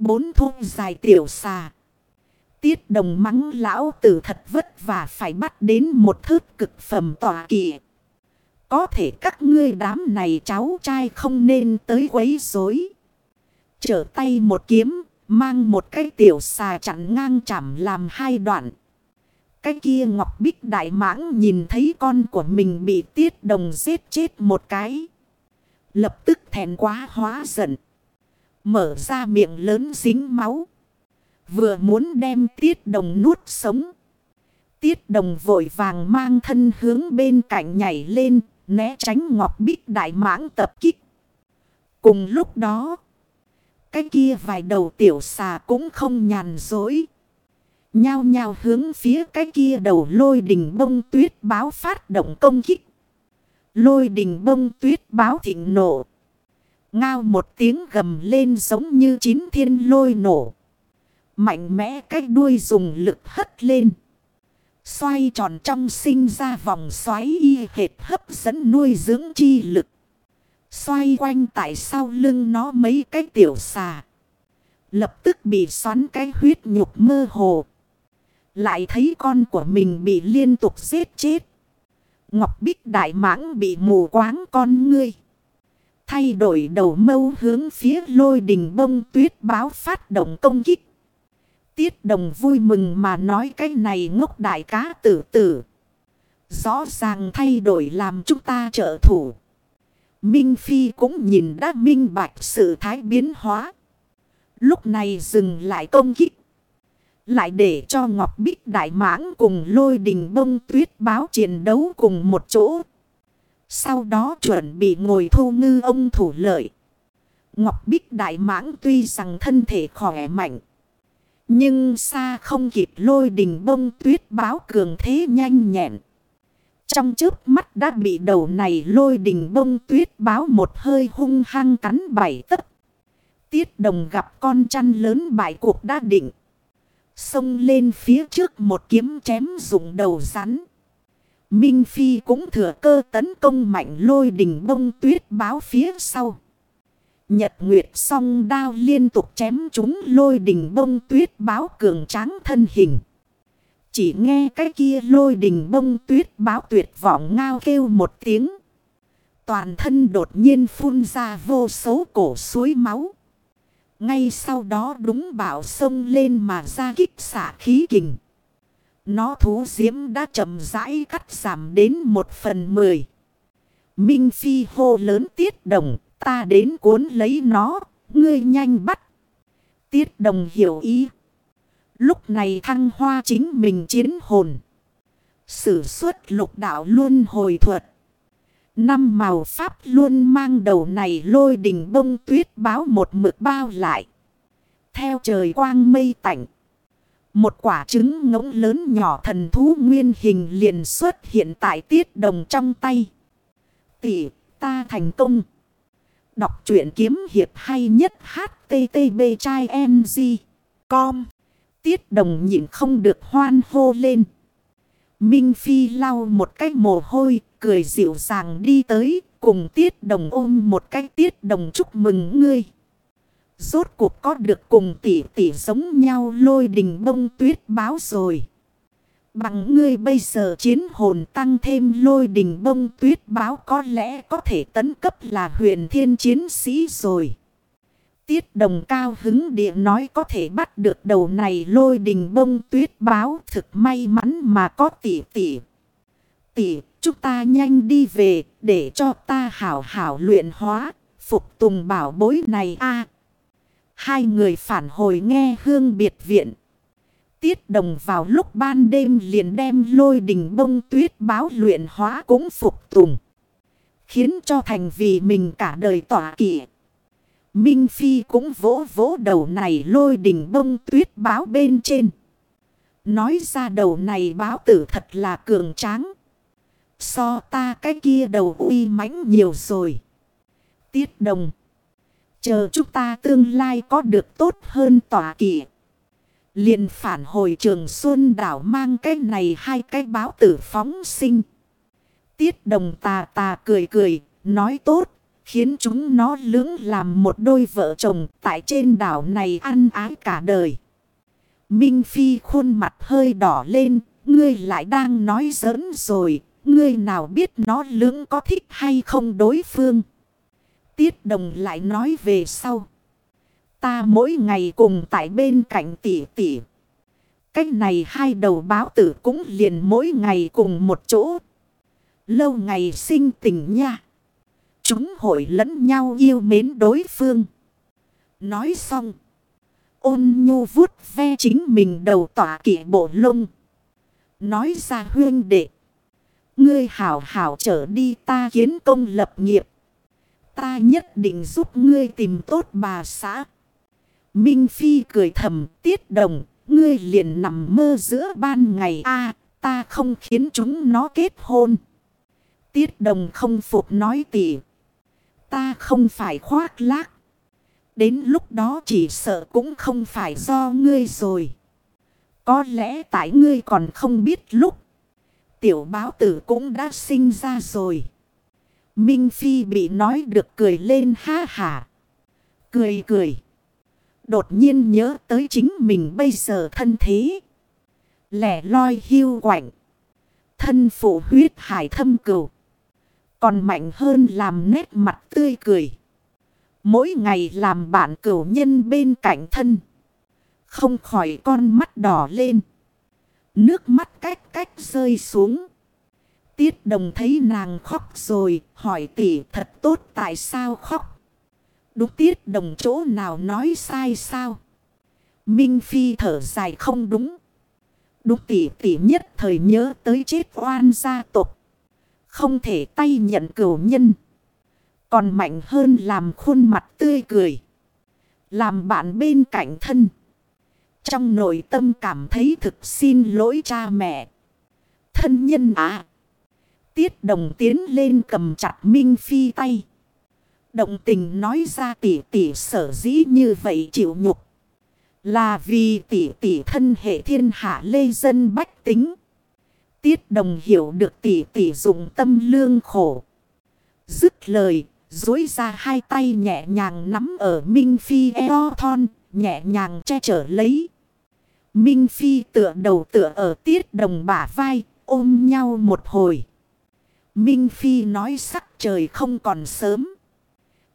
Bốn thôn dài tiểu xà. Tiết đồng mắng lão tử thật vất và phải bắt đến một thước cực phẩm tòa kỵ. Có thể các ngươi đám này cháu trai không nên tới quấy rối. Trở tay một kiếm, mang một cái tiểu xà chặn ngang chảm làm hai đoạn. Cái kia ngọc bích đại mãng nhìn thấy con của mình bị tiết đồng giết chết một cái. Lập tức thèn quá hóa giận. Mở ra miệng lớn dính máu. Vừa muốn đem tiết đồng nuốt sống. Tiết đồng vội vàng mang thân hướng bên cạnh nhảy lên. Né tránh ngọc bích đại mãng tập kích. Cùng lúc đó. Cái kia vài đầu tiểu xà cũng không nhàn dối. Nhao nhao hướng phía cái kia đầu lôi đình bông tuyết báo phát động công kích. Lôi đình bông tuyết báo thịnh nộ. Ngao một tiếng gầm lên giống như chín thiên lôi nổ. Mạnh mẽ cái đuôi dùng lực hất lên. Xoay tròn trong sinh ra vòng xoáy y hệt hấp dẫn nuôi dưỡng chi lực. Xoay quanh tại sau lưng nó mấy cái tiểu xà. Lập tức bị xoắn cái huyết nhục mơ hồ. Lại thấy con của mình bị liên tục giết chết. Ngọc Bích Đại Mãng bị mù quáng con ngươi. Thay đổi đầu mâu hướng phía lôi đình bông tuyết báo phát động công kích. Tiết đồng vui mừng mà nói cái này ngốc đại cá tử tử. Rõ ràng thay đổi làm chúng ta trợ thủ. Minh Phi cũng nhìn đã minh bạch sự thái biến hóa. Lúc này dừng lại công kích. Lại để cho Ngọc Bích Đại Mãng cùng lôi đình bông tuyết báo chiến đấu cùng một chỗ. Sau đó chuẩn bị ngồi thu ngư ông thủ lợi. Ngọc Bích Đại Mãng tuy rằng thân thể khỏe mạnh. Nhưng xa không kịp lôi đình bông tuyết báo cường thế nhanh nhẹn. Trong trước mắt đã bị đầu này lôi đình bông tuyết báo một hơi hung hăng cắn bảy tấc Tiết đồng gặp con chăn lớn bại cuộc đã định. Xông lên phía trước một kiếm chém dùng đầu rắn. Minh Phi cũng thừa cơ tấn công mạnh lôi đình bông tuyết báo phía sau. Nhật Nguyệt song đao liên tục chém chúng lôi đình bông tuyết báo cường tráng thân hình. Chỉ nghe cái kia lôi đình bông tuyết báo tuyệt vọng ngao kêu một tiếng. Toàn thân đột nhiên phun ra vô số cổ suối máu. Ngay sau đó đúng bảo sông lên mà ra kích xả khí kình. Nó thú diễm đã chậm rãi cắt giảm đến một phần mười. Minh Phi hô lớn tiết đồng, ta đến cuốn lấy nó, ngươi nhanh bắt. Tiết đồng hiểu ý. Lúc này thăng hoa chính mình chiến hồn. Sử xuất lục đạo luôn hồi thuật. Năm màu pháp luôn mang đầu này lôi đỉnh bông tuyết báo một mực bao lại. Theo trời quang mây tạnh. Một quả trứng ngỗng lớn nhỏ thần thú nguyên hình liền xuất hiện tại tiết đồng trong tay. Tỷ, ta thành công. Đọc truyện kiếm hiệp hay nhất http trai ng. Com. Tiết đồng nhịn không được hoan hô lên. Minh Phi lau một cái mồ hôi, cười dịu dàng đi tới, cùng tiết đồng ôm một cái tiết đồng chúc mừng ngươi. Rốt cuộc có được cùng tỷ tỷ giống nhau lôi đình bông tuyết báo rồi. Bằng ngươi bây giờ chiến hồn tăng thêm lôi đình bông tuyết báo có lẽ có thể tấn cấp là huyền thiên chiến sĩ rồi. Tiết đồng cao hứng địa nói có thể bắt được đầu này lôi đình bông tuyết báo thực may mắn mà có tỷ tỷ. Tỷ, chúng ta nhanh đi về để cho ta hảo hảo luyện hóa, phục tùng bảo bối này a Hai người phản hồi nghe hương biệt viện. Tiết đồng vào lúc ban đêm liền đem lôi đình bông tuyết báo luyện hóa cũng phục tùng. Khiến cho thành vì mình cả đời tỏa kỷ. Minh Phi cũng vỗ vỗ đầu này lôi đình bông tuyết báo bên trên. Nói ra đầu này báo tử thật là cường tráng. So ta cái kia đầu uy mãnh nhiều rồi. Tiết đồng. Chờ chúng ta tương lai có được tốt hơn tỏa kỷ. liền phản hồi trường Xuân đảo mang cái này hai cái báo tử phóng sinh. Tiết đồng tà tà cười cười, nói tốt, khiến chúng nó lưỡng làm một đôi vợ chồng tại trên đảo này ăn ái cả đời. Minh Phi khuôn mặt hơi đỏ lên, ngươi lại đang nói giỡn rồi, ngươi nào biết nó lưỡng có thích hay không đối phương. Tiết đồng lại nói về sau. Ta mỗi ngày cùng tại bên cạnh tỷ tỷ. Cách này hai đầu báo tử cũng liền mỗi ngày cùng một chỗ. Lâu ngày sinh tình nha. Chúng hội lẫn nhau yêu mến đối phương. Nói xong. Ôn nhu vuốt ve chính mình đầu tỏa kỷ bộ lông. Nói ra huyên đệ. Ngươi hảo hảo trở đi ta kiến công lập nghiệp. Ta nhất định giúp ngươi tìm tốt bà xã. Minh Phi cười thầm, tiết đồng. Ngươi liền nằm mơ giữa ban ngày a, ta không khiến chúng nó kết hôn. Tiết đồng không phục nói tỉ. Ta không phải khoác lác. Đến lúc đó chỉ sợ cũng không phải do ngươi rồi. Có lẽ tại ngươi còn không biết lúc. Tiểu báo tử cũng đã sinh ra rồi. Minh Phi bị nói được cười lên ha hả. Cười cười. Đột nhiên nhớ tới chính mình bây giờ thân thế. Lẻ loi hiu quạnh. Thân phụ huyết hải thâm cửu. Còn mạnh hơn làm nét mặt tươi cười. Mỗi ngày làm bạn cửu nhân bên cạnh thân. Không khỏi con mắt đỏ lên. Nước mắt cách cách rơi xuống. Tiết đồng thấy nàng khóc rồi, hỏi tỷ thật tốt tại sao khóc. Đúng tiết đồng chỗ nào nói sai sao. Minh Phi thở dài không đúng. Đúng tỷ tỷ nhất thời nhớ tới chết oan gia tộc. Không thể tay nhận cửu nhân. Còn mạnh hơn làm khuôn mặt tươi cười. Làm bạn bên cạnh thân. Trong nội tâm cảm thấy thực xin lỗi cha mẹ. Thân nhân à. Tiết đồng tiến lên cầm chặt Minh Phi tay. Động tình nói ra tỷ tỷ sở dĩ như vậy chịu nhục. Là vì tỷ tỷ thân hệ thiên hạ lê dân bách tính. Tiết đồng hiểu được tỷ tỷ dùng tâm lương khổ. Dứt lời, dối ra hai tay nhẹ nhàng nắm ở Minh Phi eo thon, nhẹ nhàng che chở lấy. Minh Phi tựa đầu tựa ở tiết đồng bả vai, ôm nhau một hồi. Minh Phi nói sắc trời không còn sớm.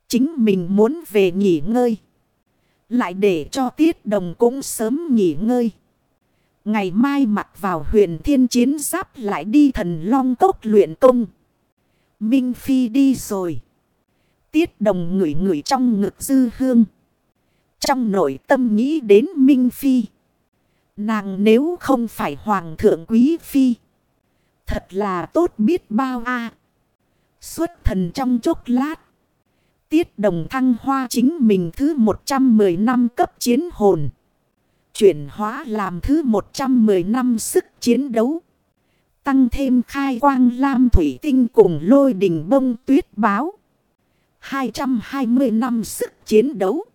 Chính mình muốn về nghỉ ngơi. Lại để cho tiết đồng cũng sớm nghỉ ngơi. Ngày mai mặc vào huyền thiên chiến giáp lại đi thần long cốc luyện công. Minh Phi đi rồi. Tiết đồng ngửi ngửi trong ngực dư hương. Trong nội tâm nghĩ đến Minh Phi. Nàng nếu không phải hoàng thượng quý phi. Thật là tốt biết bao a Xuất thần trong chốc lát. Tiết đồng thăng hoa chính mình thứ 110 năm cấp chiến hồn. Chuyển hóa làm thứ 110 năm sức chiến đấu. Tăng thêm khai quang lam thủy tinh cùng lôi đình bông tuyết báo. 220 năm sức chiến đấu.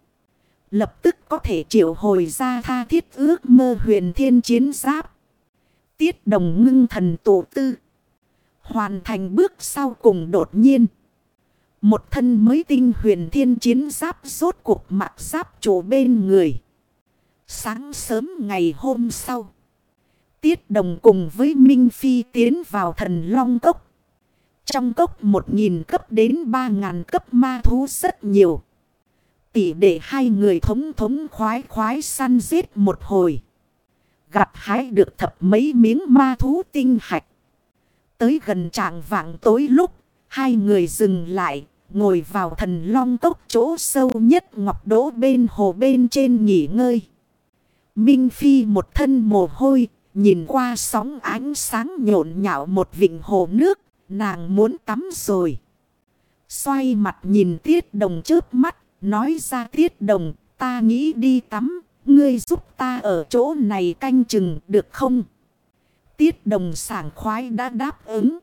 Lập tức có thể triệu hồi ra tha thiết ước mơ huyền thiên chiến giáp. Tiết đồng ngưng thần tổ tư. Hoàn thành bước sau cùng đột nhiên. Một thân mới tinh huyền thiên chiến giáp rốt cuộc mặt giáp chỗ bên người. Sáng sớm ngày hôm sau. Tiết đồng cùng với Minh Phi tiến vào thần Long Cốc. Trong cốc một nghìn cấp đến ba ngàn cấp ma thú rất nhiều. Tỷ để hai người thống thống khoái khoái săn giết một hồi. Gặt hái được thập mấy miếng ma thú tinh hạch. Tới gần trạng vạng tối lúc, hai người dừng lại, ngồi vào thần long cốc chỗ sâu nhất ngọc đỗ bên hồ bên trên nghỉ ngơi. Minh Phi một thân mồ hôi, nhìn qua sóng ánh sáng nhộn nhạo một vịnh hồ nước, nàng muốn tắm rồi. Xoay mặt nhìn tiết đồng trước mắt, nói ra tiết đồng, ta nghĩ đi tắm, ngươi giúp ta ở chỗ này canh chừng được không? Tiết đồng sảng khoái đã đáp ứng.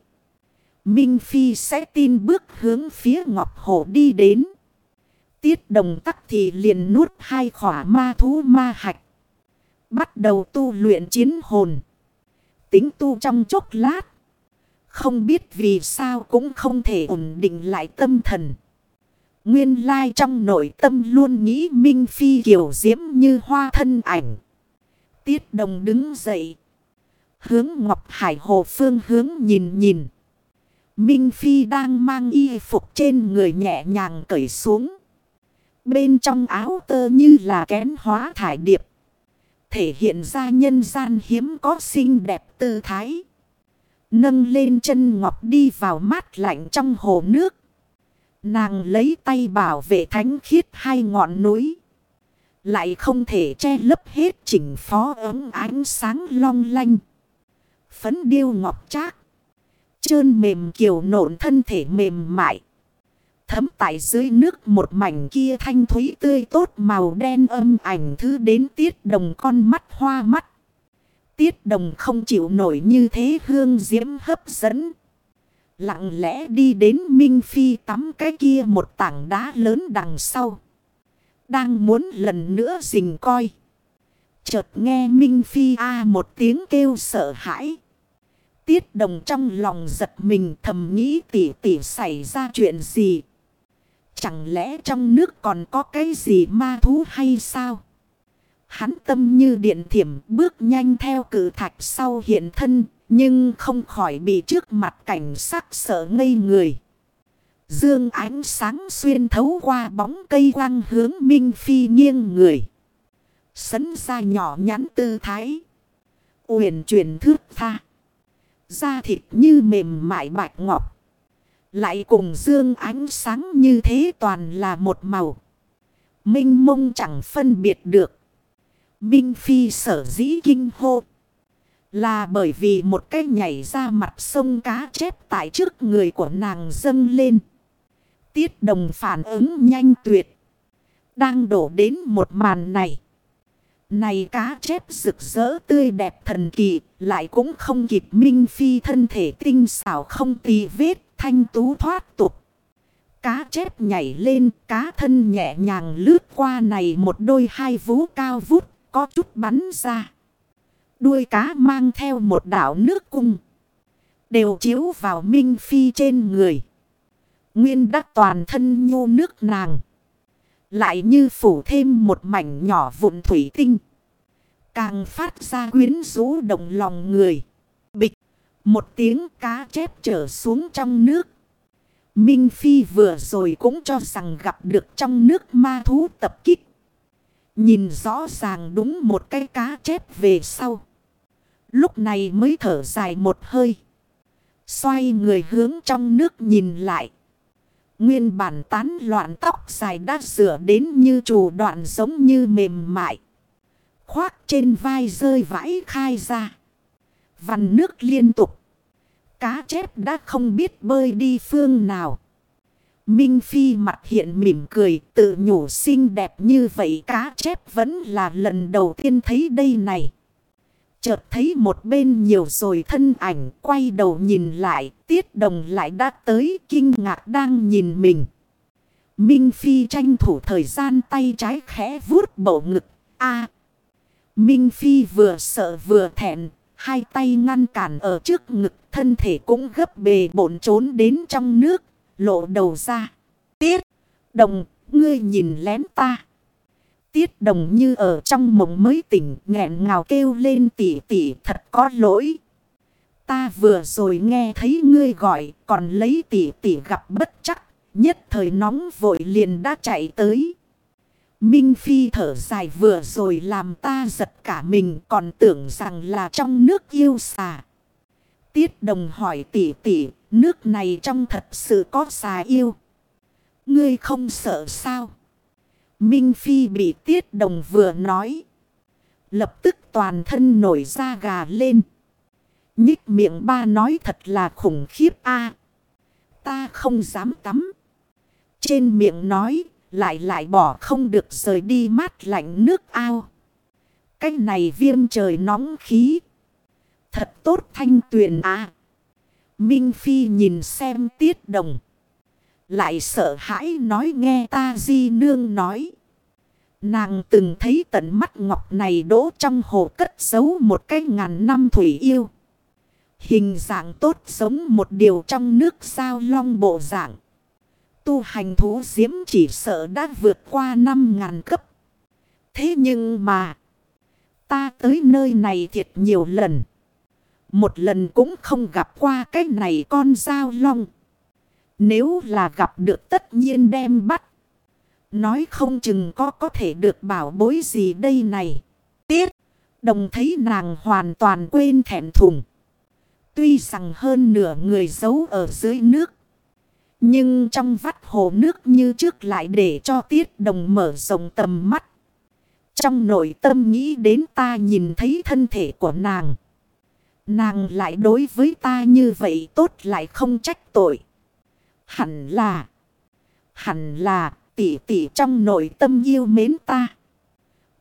Minh Phi sẽ tin bước hướng phía Ngọc Hổ đi đến. Tiết đồng tắc thì liền nuốt hai khỏa ma thú ma hạch. Bắt đầu tu luyện chiến hồn. Tính tu trong chốc lát. Không biết vì sao cũng không thể ổn định lại tâm thần. Nguyên lai trong nội tâm luôn nghĩ Minh Phi kiểu diễm như hoa thân ảnh. Tiết đồng đứng dậy. Hướng Ngọc Hải Hồ Phương hướng nhìn nhìn. Minh Phi đang mang y phục trên người nhẹ nhàng cởi xuống. Bên trong áo tơ như là kén hóa thải điệp. Thể hiện ra nhân gian hiếm có xinh đẹp tư thái. Nâng lên chân ngọc đi vào mát lạnh trong hồ nước. Nàng lấy tay bảo vệ thánh khiết hai ngọn núi. Lại không thể che lấp hết chỉnh phó ấm ánh sáng long lanh. Phấn điêu ngọc trác. Trơn mềm kiều nộn thân thể mềm mại. Thấm tại dưới nước một mảnh kia thanh thúy tươi tốt màu đen âm ảnh thứ đến tiết đồng con mắt hoa mắt. Tiết đồng không chịu nổi như thế hương diễm hấp dẫn. Lặng lẽ đi đến Minh Phi tắm cái kia một tảng đá lớn đằng sau. Đang muốn lần nữa rình coi. Chợt nghe Minh Phi A một tiếng kêu sợ hãi. Tiết đồng trong lòng giật mình thầm nghĩ tỉ tỉ xảy ra chuyện gì. Chẳng lẽ trong nước còn có cái gì ma thú hay sao? Hắn tâm như điện thiểm bước nhanh theo cử thạch sau hiện thân. Nhưng không khỏi bị trước mặt cảnh sắc sợ ngây người. Dương ánh sáng xuyên thấu qua bóng cây quăng hướng Minh Phi nghiêng người. Sấn ra nhỏ nhắn tư thái. Uyển chuyển thước tha. Da thịt như mềm mại bạch ngọc. Lại cùng dương ánh sáng như thế toàn là một màu. Minh mông chẳng phân biệt được. Minh Phi sở dĩ kinh hô. Là bởi vì một cái nhảy ra mặt sông cá chép tại trước người của nàng dâng lên. Tiết đồng phản ứng nhanh tuyệt. Đang đổ đến một màn này. Này cá chép rực rỡ tươi đẹp thần kỳ. Lại cũng không kịp minh phi thân thể tinh xảo không tì vết, thanh tú thoát tục. Cá chép nhảy lên, cá thân nhẹ nhàng lướt qua này một đôi hai vú cao vút, có chút bắn ra. Đuôi cá mang theo một đảo nước cung. Đều chiếu vào Minh Phi trên người. Nguyên đắc toàn thân nhô nước nàng. Lại như phủ thêm một mảnh nhỏ vụn thủy tinh. Càng phát ra quyến rũ động lòng người. Bịch. Một tiếng cá chép trở xuống trong nước. Minh Phi vừa rồi cũng cho rằng gặp được trong nước ma thú tập kích. Nhìn rõ ràng đúng một cái cá chép về sau. Lúc này mới thở dài một hơi. Xoay người hướng trong nước nhìn lại. Nguyên bản tán loạn tóc dài đã rửa đến như chủ đoạn giống như mềm mại. Khoác trên vai rơi vãi khai ra. Vằn nước liên tục. Cá chép đã không biết bơi đi phương nào. Minh Phi mặt hiện mỉm cười, tự nhủ xinh đẹp như vậy cá chép vẫn là lần đầu tiên thấy đây này. Chợt thấy một bên nhiều rồi thân ảnh quay đầu nhìn lại tiết đồng lại đã tới kinh ngạc đang nhìn mình. Minh Phi tranh thủ thời gian tay trái khẽ vuốt bầu ngực. a Minh Phi vừa sợ vừa thẹn Hai tay ngăn cản ở trước ngực thân thể cũng gấp bề bổn trốn đến trong nước, lộ đầu ra. Tiết, đồng, ngươi nhìn lén ta. Tiết đồng như ở trong mộng mới tỉnh nghẹn ngào kêu lên tỉ tỉ thật có lỗi. Ta vừa rồi nghe thấy ngươi gọi còn lấy tỉ tỉ gặp bất chắc. Nhất thời nóng vội liền đã chạy tới. Minh Phi thở dài vừa rồi làm ta giật cả mình còn tưởng rằng là trong nước yêu xà. Tiết đồng hỏi tỉ tỉ, nước này trong thật sự có xà yêu. Ngươi không sợ sao? Minh Phi bị tiết đồng vừa nói. Lập tức toàn thân nổi da gà lên. Nhích miệng ba nói thật là khủng khiếp a Ta không dám tắm. Trên miệng nói, lại lại bỏ không được rời đi mát lạnh nước ao. Cái này viêm trời nóng khí. Thật tốt thanh tuyền à. Minh Phi nhìn xem tiết đồng. Lại sợ hãi nói nghe ta di nương nói. Nàng từng thấy tận mắt ngọc này đỗ trong hồ cất giấu một cái ngàn năm thủy yêu. Hình dạng tốt giống một điều trong nước sao long bộ dạng tu hành thú diễm chỉ sợ đã vượt qua năm ngàn cấp. Thế nhưng mà, ta tới nơi này thiệt nhiều lần. Một lần cũng không gặp qua cái này con dao long. Nếu là gặp được tất nhiên đem bắt. Nói không chừng có có thể được bảo bối gì đây này. Tiết, đồng thấy nàng hoàn toàn quên thẹn thùng. Tuy rằng hơn nửa người giấu ở dưới nước. Nhưng trong vắt hồ nước như trước lại để cho tiết đồng mở rộng tầm mắt. Trong nội tâm nghĩ đến ta nhìn thấy thân thể của nàng. Nàng lại đối với ta như vậy tốt lại không trách tội. Hẳn là. Hẳn là tỷ tỷ trong nội tâm yêu mến ta.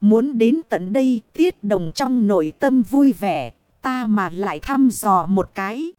Muốn đến tận đây, tiết đồng trong nội tâm vui vẻ. Ta mà lại thăm dò một cái.